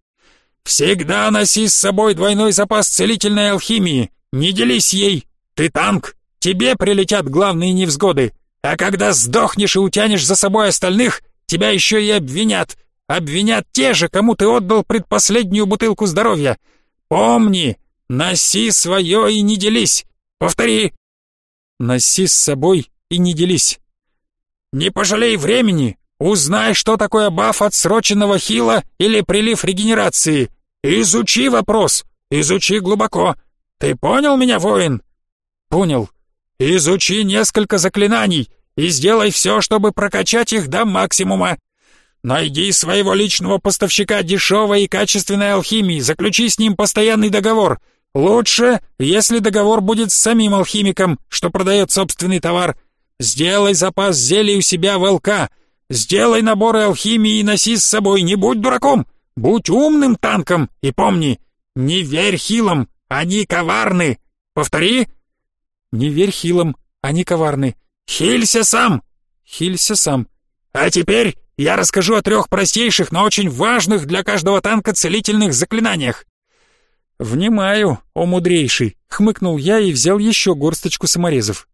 «Всегда носи с собой двойной запас целительной алхимии, не делись ей. Ты танк, тебе прилетят главные невзгоды, а когда сдохнешь и утянешь за собой остальных, тебя еще и обвинят. Обвинят те же, кому ты отдал предпоследнюю бутылку здоровья. Помни, носи свое и не делись. Повтори. Носи с собой и не делись. Не пожалей времени. Узнай, что такое баф отсроченного хила или прилив регенерации. Изучи вопрос. Изучи глубоко. Ты понял меня, воин? Понял. Изучи несколько заклинаний и сделай все, чтобы прокачать их до максимума. Найди своего личного поставщика дешевой и качественной алхимии, заключи с ним постоянный договор. Лучше, если договор будет с самим алхимиком, что продает собственный товар. Сделай запас зелий у себя в ЛК. Сделай наборы алхимии и носи с собой, не будь дураком. Будь умным танком и помни, не верь хилам, они коварны. Повтори. Не верь хилам, они коварны. Хилься сам. Хилься сам. А теперь я расскажу о трех простейших, но очень важных для каждого танка целительных заклинаниях. «Внимаю, о мудрейший!» — хмыкнул я и взял еще горсточку саморезов.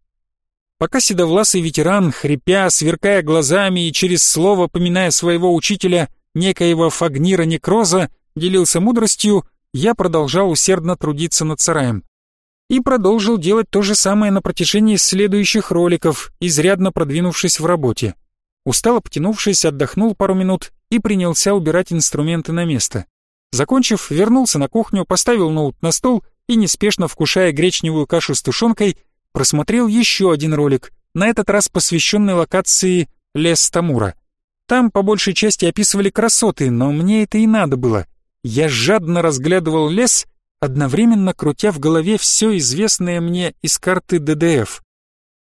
Пока седовласый ветеран, хрипя, сверкая глазами и через слово поминая своего учителя, некоего Фагнира Некроза, делился мудростью, я продолжал усердно трудиться над сараем. и продолжил делать то же самое на протяжении следующих роликов, изрядно продвинувшись в работе. Устало потянувшись, отдохнул пару минут и принялся убирать инструменты на место. Закончив, вернулся на кухню, поставил ноут на стол и, неспешно вкушая гречневую кашу с тушенкой, просмотрел еще один ролик, на этот раз посвященный локации Лес Тамура. Там по большей части описывали красоты, но мне это и надо было. Я жадно разглядывал лес, одновременно крутя в голове все известное мне из карты ДДФ.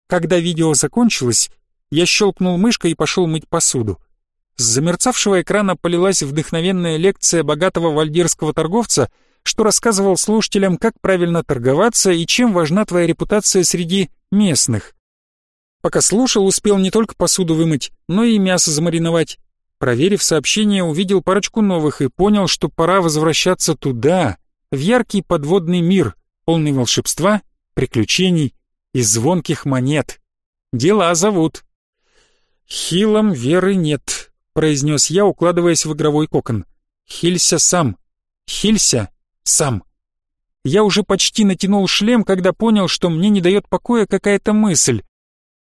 Когда видео закончилось, я щелкнул мышкой и пошел мыть посуду. С замерцавшего экрана полилась вдохновенная лекция богатого вальдирского торговца, что рассказывал слушателям, как правильно торговаться и чем важна твоя репутация среди местных. Пока слушал, успел не только посуду вымыть, но и мясо замариновать. Проверив сообщение, увидел парочку новых и понял, что пора возвращаться туда, в яркий подводный мир, полный волшебства, приключений и звонких монет. Дела зовут. «Хилом веры нет», — произнес я, укладываясь в игровой кокон. «Хилься сам. Хилься сам». Я уже почти натянул шлем, когда понял, что мне не дает покоя какая-то мысль.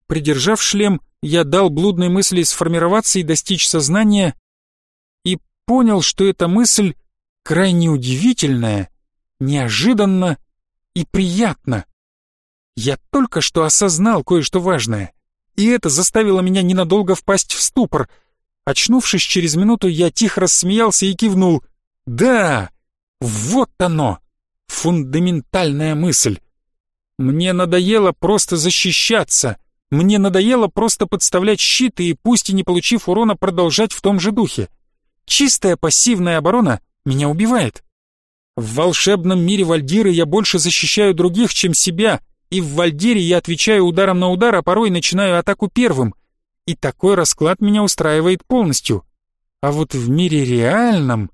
Придержав шлем, я дал блудной мысли сформироваться и достичь сознания, и понял, что эта мысль крайне удивительная, неожиданна и приятна. Я только что осознал кое-что важное, и это заставило меня ненадолго впасть в ступор. Очнувшись через минуту, я тихо рассмеялся и кивнул. «Да, вот оно, фундаментальная мысль. Мне надоело просто защищаться, мне надоело просто подставлять щиты и пусть и не получив урона продолжать в том же духе. Чистая пассивная оборона меня убивает. В волшебном мире Вальдиры я больше защищаю других, чем себя, и в Вальдире я отвечаю ударом на удар, а порой начинаю атаку первым. И такой расклад меня устраивает полностью. А вот в мире реальном...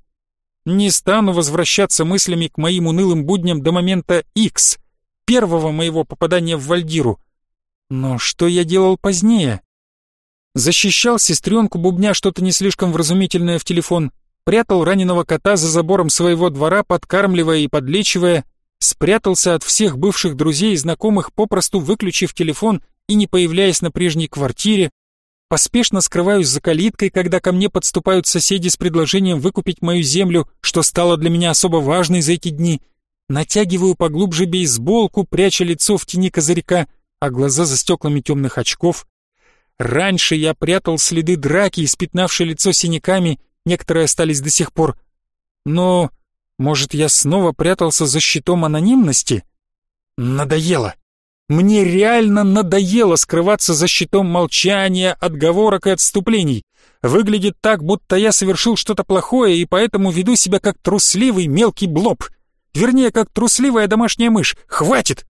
Не стану возвращаться мыслями к моим унылым будням до момента X, первого моего попадания в Вальдиру — но что я делал позднее? Защищал сестренку, бубня что-то не слишком вразумительное в телефон, прятал раненого кота за забором своего двора, подкармливая и подлечивая, спрятался от всех бывших друзей и знакомых, попросту выключив телефон и не появляясь на прежней квартире, поспешно скрываюсь за калиткой, когда ко мне подступают соседи с предложением выкупить мою землю, что стало для меня особо важной за эти дни, натягиваю поглубже бейсболку, пряча лицо в тени козырька — а глаза за стеклами темных очков. Раньше я прятал следы драки, испятнавшие лицо синяками, некоторые остались до сих пор. Но, может, я снова прятался за щитом анонимности? Надоело. Мне реально надоело скрываться за щитом молчания, отговорок и отступлений. Выглядит так, будто я совершил что-то плохое и поэтому веду себя как трусливый мелкий блоб. Вернее, как трусливая домашняя мышь. Хватит!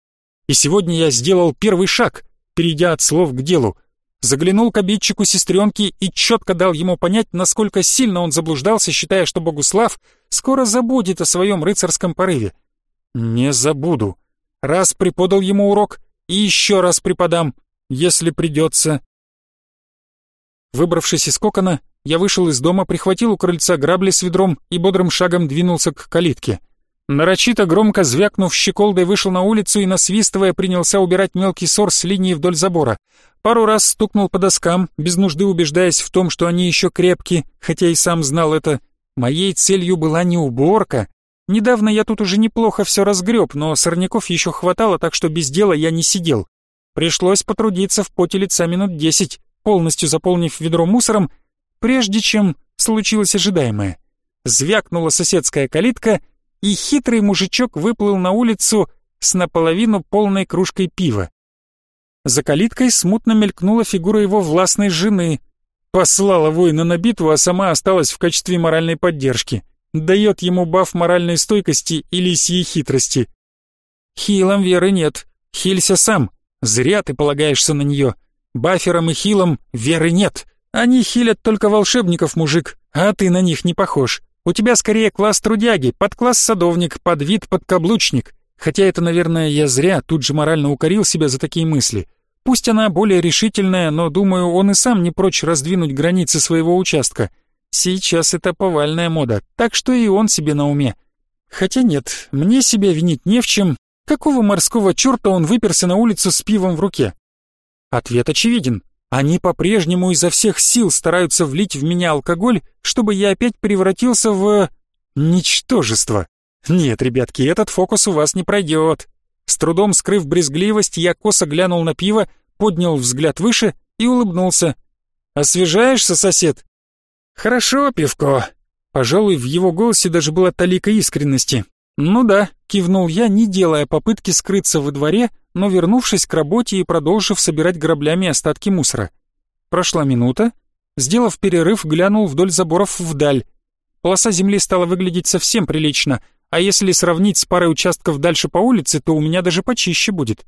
И сегодня я сделал первый шаг, перейдя от слов к делу. Заглянул к обидчику сестренки и четко дал ему понять, насколько сильно он заблуждался, считая, что Богуслав скоро забудет о своем рыцарском порыве. Не забуду. Раз преподал ему урок, и еще раз преподам, если придется. Выбравшись из кокона, я вышел из дома, прихватил у крыльца грабли с ведром и бодрым шагом двинулся к калитке. Нарочито громко звякнув щеколдой, вышел на улицу и, насвистывая, принялся убирать мелкий сор с линии вдоль забора. Пару раз стукнул по доскам, без нужды убеждаясь в том, что они еще крепки, хотя и сам знал это. Моей целью была не уборка. Недавно я тут уже неплохо все разгреб, но сорняков еще хватало, так что без дела я не сидел. Пришлось потрудиться в поте лица минут десять, полностью заполнив ведро мусором, прежде чем случилось ожидаемое. Звякнула соседская калитка — и хитрый мужичок выплыл на улицу с наполовину полной кружкой пива. За калиткой смутно мелькнула фигура его властной жены. Послала воина на битву, а сама осталась в качестве моральной поддержки. Дает ему баф моральной стойкости и лисьей хитрости. Хилом веры нет. Хилься сам. Зря ты полагаешься на нее. Бафером и хилом веры нет. Они хилят только волшебников, мужик, а ты на них не похож. У тебя скорее класс трудяги, подкласс садовник, подвид подкаблучник. Хотя это, наверное, я зря тут же морально укорил себя за такие мысли. Пусть она более решительная, но, думаю, он и сам не прочь раздвинуть границы своего участка. Сейчас это повальная мода, так что и он себе на уме. Хотя нет, мне себя винить не в чем. Какого морского черта он выперся на улицу с пивом в руке? Ответ очевиден. Они по-прежнему изо всех сил стараются влить в меня алкоголь, чтобы я опять превратился в... ничтожество. Нет, ребятки, этот фокус у вас не пройдет. С трудом скрыв брезгливость, я косо глянул на пиво, поднял взгляд выше и улыбнулся. «Освежаешься, сосед?» «Хорошо, пивко». Пожалуй, в его голосе даже была талика искренности. «Ну да», — кивнул я, не делая попытки скрыться во дворе, но вернувшись к работе и продолжив собирать граблями остатки мусора. Прошла минута. Сделав перерыв, глянул вдоль заборов вдаль. Полоса земли стала выглядеть совсем прилично — а если сравнить с парой участков дальше по улице, то у меня даже почище будет.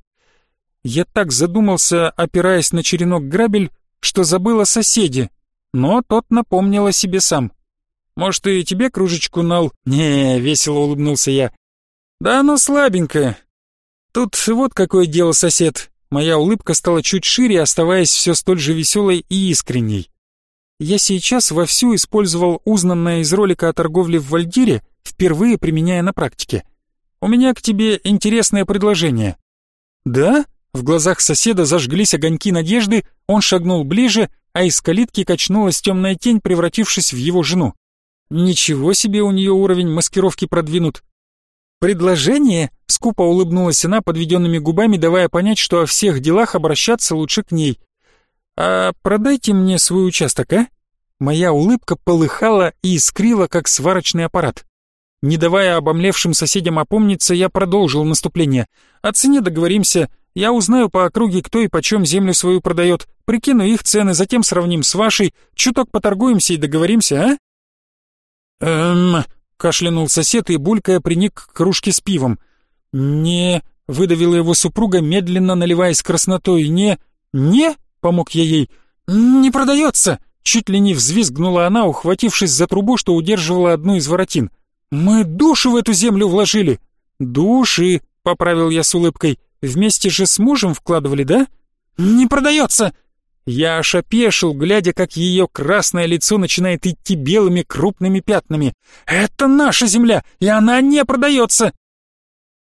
Я так задумался, опираясь на черенок грабель, что забыл о соседе, но тот напомнил о себе сам. «Может, и тебе кружечку нал?» «Не», — весело улыбнулся я. «Да оно слабенькое. Тут вот какое дело, сосед». Моя улыбка стала чуть шире, оставаясь все столь же веселой и искренней. Я сейчас вовсю использовал узнанное из ролика о торговле в Вальдире впервые применяя на практике. «У меня к тебе интересное предложение». «Да?» В глазах соседа зажглись огоньки надежды, он шагнул ближе, а из калитки качнулась темная тень, превратившись в его жену. Ничего себе у нее уровень маскировки продвинут. «Предложение?» — скупо улыбнулась она подведенными губами, давая понять, что о всех делах обращаться лучше к ней. «А продайте мне свой участок, а?» Моя улыбка полыхала и искрила, как сварочный аппарат. Не давая обомлевшим соседям опомниться, я продолжил наступление. О цене договоримся, я узнаю по округе, кто и почем землю свою продает, прикину их цены, затем сравним с вашей, чуток поторгуемся и договоримся, а? Эм, кашлянул сосед и, булькая, приник к кружке с пивом. Не, выдавила его супруга, медленно наливаясь краснотой. Не, не, помог я ей. Не продается! Чуть ли не взвизгнула она, ухватившись за трубу, что удерживала одну из воротин. «Мы души в эту землю вложили!» «Души!» — поправил я с улыбкой. «Вместе же с мужем вкладывали, да?» «Не продается!» Я аж опешил, глядя, как ее красное лицо начинает идти белыми крупными пятнами. «Это наша земля, и она не продается!»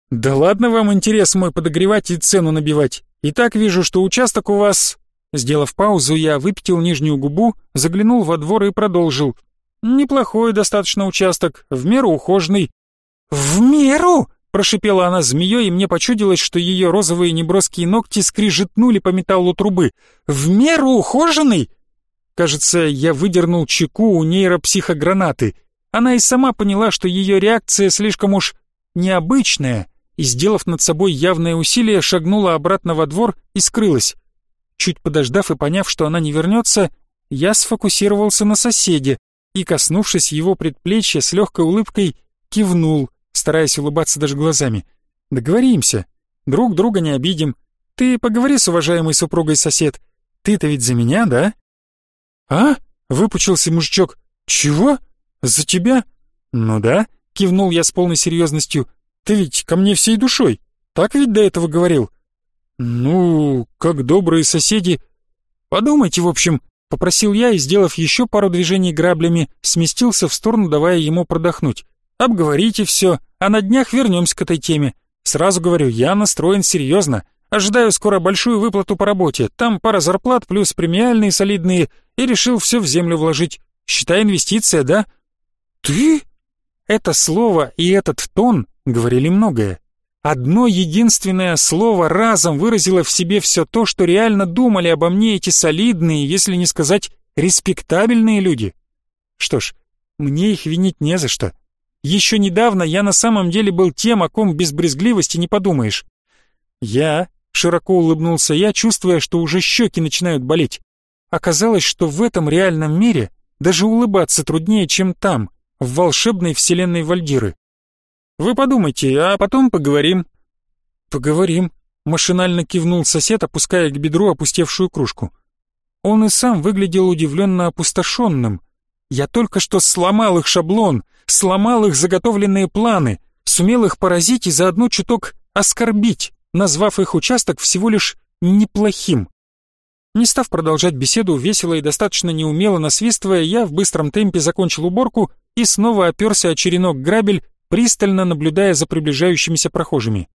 «Да ладно вам интерес мой подогревать и цену набивать. И так вижу, что участок у вас...» Сделав паузу, я выпятил нижнюю губу, заглянул во двор и продолжил. Неплохой достаточно участок, в меру ухоженный. В меру? Прошипела она змеей, и мне почудилось, что ее розовые неброские ногти скрижетнули по металлу трубы. В меру ухоженный? Кажется, я выдернул чеку у нейропсихогранаты. Она и сама поняла, что ее реакция слишком уж необычная, и, сделав над собой явное усилие, шагнула обратно во двор и скрылась. Чуть подождав и поняв, что она не вернется, я сфокусировался на соседе, и, коснувшись его предплечья, с легкой улыбкой кивнул, стараясь улыбаться даже глазами. «Договоримся. Друг друга не обидим. Ты поговори с уважаемой супругой сосед. Ты-то ведь за меня, да?» «А?» — выпучился мужичок. «Чего? За тебя?» «Ну да», — кивнул я с полной серьезностью. «Ты ведь ко мне всей душой. Так ведь до этого говорил?» «Ну, как добрые соседи...» «Подумайте, в общем, Попросил я и, сделав еще пару движений граблями, сместился в сторону, давая ему продохнуть. «Обговорите все, а на днях вернемся к этой теме. Сразу говорю, я настроен серьезно. Ожидаю скоро большую выплату по работе. Там пара зарплат плюс премиальные солидные. И решил все в землю вложить. Считай инвестиция, да?» «Ты?» Это слово и этот тон говорили многое. Одно единственное слово разом выразило в себе все то, что реально думали обо мне эти солидные, если не сказать респектабельные люди. Что ж, мне их винить не за что. Еще недавно я на самом деле был тем, о ком без брезгливости не подумаешь. Я, широко улыбнулся я, чувствуя, что уже щеки начинают болеть. Оказалось, что в этом реальном мире даже улыбаться труднее, чем там, в волшебной вселенной Вальдиры. Вы подумайте, а потом поговорим». «Поговорим», — машинально кивнул сосед, опуская к бедру опустевшую кружку. Он и сам выглядел удивленно опустошенным. Я только что сломал их шаблон, сломал их заготовленные планы, сумел их поразить и заодно чуток оскорбить, назвав их участок всего лишь неплохим. Не став продолжать беседу, весело и достаточно неумело насвистывая, я в быстром темпе закончил уборку и снова оперся о черенок грабель, пристально наблюдая за приближающимися прохожими.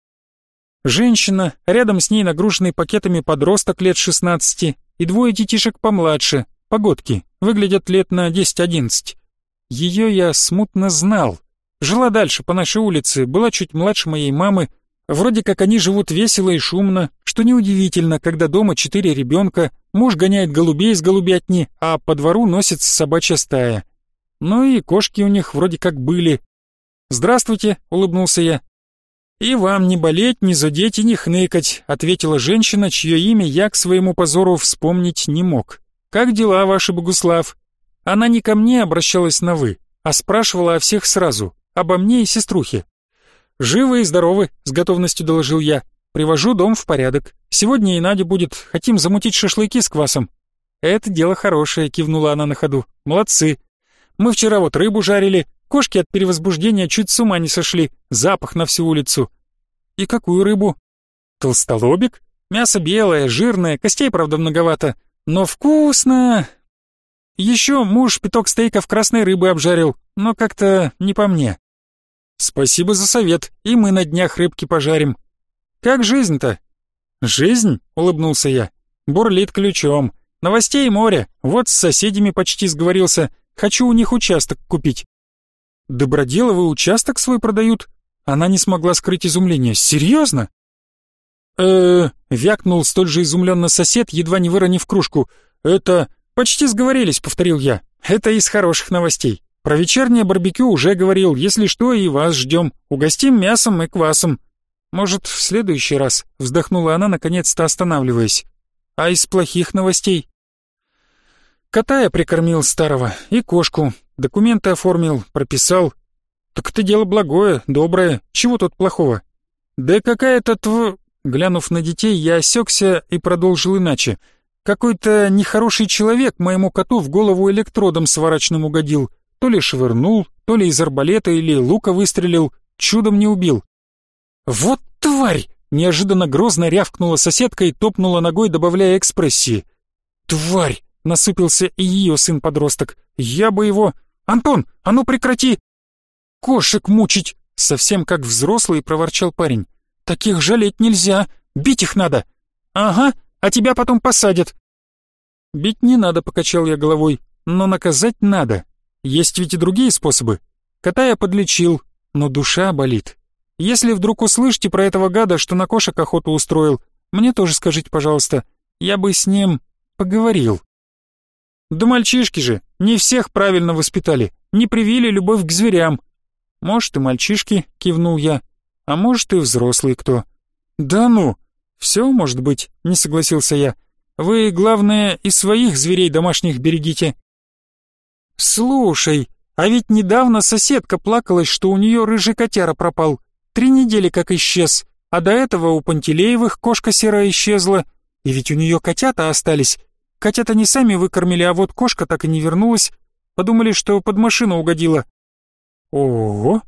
Женщина, рядом с ней нагруженный пакетами подросток лет 16 и двое детишек помладше, погодки, выглядят лет на 10-11. Ее я смутно знал. Жила дальше, по нашей улице, была чуть младше моей мамы. Вроде как они живут весело и шумно, что неудивительно, когда дома четыре ребенка, муж гоняет голубей с голубятни, а по двору носится собачья стая. Ну и кошки у них вроде как были. «Здравствуйте», — улыбнулся я. «И вам не болеть, не зудеть и не хныкать», — ответила женщина, чье имя я к своему позору вспомнить не мог. «Как дела ваши, Богуслав?» Она не ко мне обращалась на «вы», а спрашивала о всех сразу, обо мне и сеструхе. «Живы и здоровы», — с готовностью доложил я. «Привожу дом в порядок. Сегодня и Надя будет. Хотим замутить шашлыки с квасом». «Это дело хорошее», — кивнула она на ходу. «Молодцы. Мы вчера вот рыбу жарили, Кошки от перевозбуждения чуть с ума не сошли, запах на всю улицу. И какую рыбу? Толстолобик? Мясо белое, жирное, костей, правда, многовато, но вкусно. Еще муж пяток стейков красной рыбы обжарил, но как-то не по мне. Спасибо за совет, и мы на днях рыбки пожарим. Как жизнь-то? Жизнь, улыбнулся я. Бурлит ключом. Новостей море. Вот с соседями почти сговорился. Хочу у них участок купить. Доброделовы участок свой продают? Она не смогла скрыть изумление. Серьезно? Э вякнул столь же изумленно сосед, едва не выронив кружку. «Это... почти сговорились», — повторил я. «Это из хороших новостей. Про вечернее барбекю уже говорил. Если что, и вас ждем. Угостим мясом и квасом». «Может, в следующий раз?» — вздохнула она, наконец-то останавливаясь. «А из плохих новостей?» «Кота я прикормил старого и кошку. Документы оформил, прописал. Так это дело благое, доброе. Чего тут плохого? Да какая-то тв... Глянув на детей, я осекся и продолжил иначе. Какой-то нехороший человек моему коту в голову электродом сварочным угодил. То ли швырнул, то ли из арбалета или лука выстрелил. Чудом не убил. «Вот тварь!» — неожиданно грозно рявкнула соседка и топнула ногой, добавляя экспрессии. «Тварь!» — насыпился и ее сын-подросток. «Я бы его...» «Антон, а ну прекрати!» «Кошек мучить!» — совсем как взрослый проворчал парень. «Таких жалеть нельзя, бить их надо!» «Ага, а тебя потом посадят!» «Бить не надо», — покачал я головой, «но наказать надо. Есть ведь и другие способы. Кота я подлечил, но душа болит. Если вдруг услышите про этого гада, что на кошек охоту устроил, мне тоже скажите, пожалуйста, я бы с ним поговорил». Да мальчишки же, не всех правильно воспитали, не привили любовь к зверям. Может, и мальчишки, кивнул я, а может, и взрослый кто. Да ну, все может быть, не согласился я. Вы, главное, и своих зверей домашних берегите. Слушай, а ведь недавно соседка плакалась, что у нее рыжий котяра пропал. Три недели как исчез, а до этого у Пантелеевых кошка серая исчезла. И ведь у нее котята остались, Котята не сами выкормили, а вот кошка так и не вернулась. Подумали, что под машину угодила. Ого!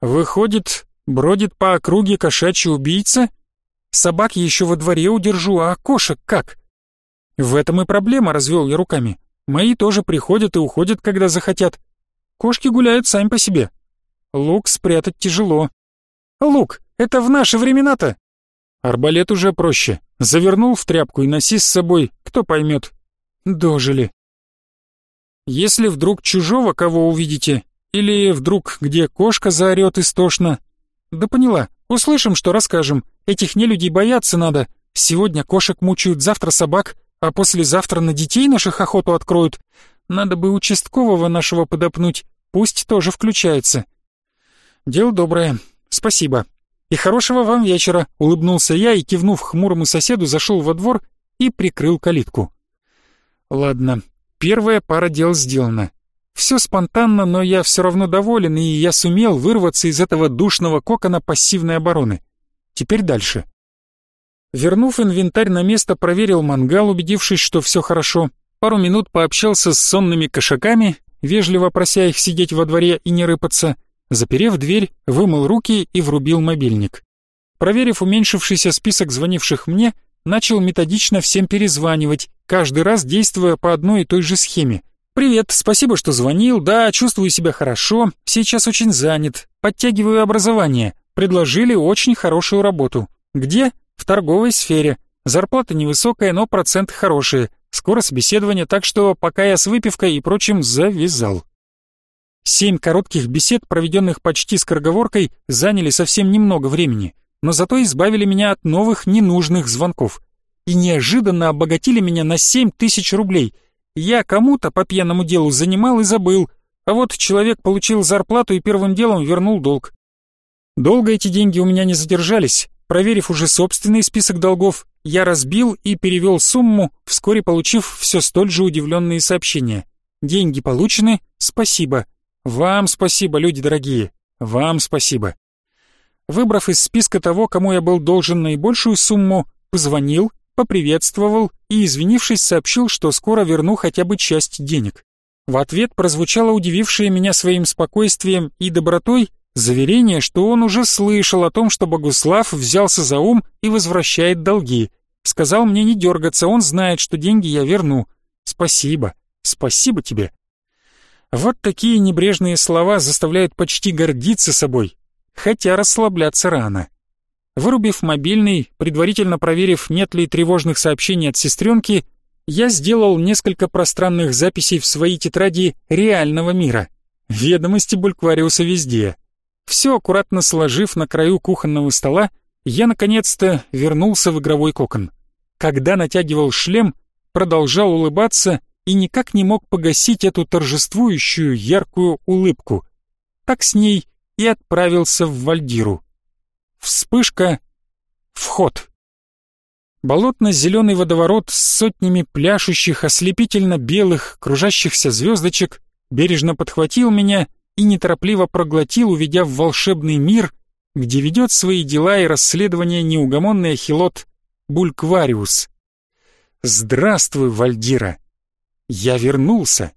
Выходит, бродит по округе кошачий убийца? Собак еще во дворе удержу, а кошек как? В этом и проблема, развел я руками. Мои тоже приходят и уходят, когда захотят. Кошки гуляют сами по себе. Лук спрятать тяжело. Лук, это в наши времена-то. Арбалет уже проще. Завернул в тряпку и носи с собой, кто поймет. Дожили. Если вдруг чужого кого увидите, или вдруг где кошка заорет истошно. Да поняла, услышим, что расскажем. Этих нелюдей бояться надо. Сегодня кошек мучают, завтра собак, а послезавтра на детей наших охоту откроют. Надо бы участкового нашего подопнуть, пусть тоже включается. Дело доброе, спасибо. «И хорошего вам вечера», — улыбнулся я и, кивнув хмурому соседу, зашел во двор и прикрыл калитку. «Ладно, первая пара дел сделана. Все спонтанно, но я все равно доволен, и я сумел вырваться из этого душного кокона пассивной обороны. Теперь дальше». Вернув инвентарь на место, проверил мангал, убедившись, что все хорошо. Пару минут пообщался с сонными кошаками, вежливо прося их сидеть во дворе и не рыпаться — Заперев дверь, вымыл руки и врубил мобильник. Проверив уменьшившийся список звонивших мне, начал методично всем перезванивать, каждый раз действуя по одной и той же схеме. «Привет, спасибо, что звонил, да, чувствую себя хорошо, сейчас очень занят, подтягиваю образование, Предложили очень хорошую работу. Где? В торговой сфере. Зарплата невысокая, но проценты хорошие. Скоро собеседование, так что пока я с выпивкой и прочим завязал. Семь коротких бесед, проведенных почти с скороговоркой, заняли совсем немного времени, но зато избавили меня от новых ненужных звонков. И неожиданно обогатили меня на семь тысяч рублей. Я кому-то по пьяному делу занимал и забыл, а вот человек получил зарплату и первым делом вернул долг. Долго эти деньги у меня не задержались. Проверив уже собственный список долгов, я разбил и перевел сумму, вскоре получив все столь же удивленные сообщения. Деньги получены, спасибо. Вам спасибо, люди дорогие, вам спасибо. Выбрав из списка того, кому я был должен наибольшую сумму, позвонил, поприветствовал и, извинившись, сообщил, что скоро верну хотя бы часть денег. В ответ прозвучало удивившее меня своим спокойствием и добротой заверение, что он уже слышал о том, что Богуслав взялся за ум и возвращает долги. Сказал мне не дергаться, он знает, что деньги я верну. Спасибо, спасибо тебе. Вот такие небрежные слова заставляют почти гордиться собой, хотя расслабляться рано. Вырубив мобильный, предварительно проверив, нет ли тревожных сообщений от сестренки, я сделал несколько пространных записей в своей тетради реального мира. Ведомости Бульквариуса везде. Все аккуратно сложив на краю кухонного стола, я наконец-то вернулся в игровой кокон. Когда натягивал шлем, продолжал улыбаться и никак не мог погасить эту торжествующую яркую улыбку. Так с ней и отправился в Вальдиру. Вспышка. Вход. Болотно-зеленый водоворот с сотнями пляшущих, ослепительно белых, кружащихся звездочек бережно подхватил меня и неторопливо проглотил, уведя в волшебный мир, где ведет свои дела и расследования неугомонный ахилот Бульквариус. «Здравствуй, Вальдира!» Я вернулся.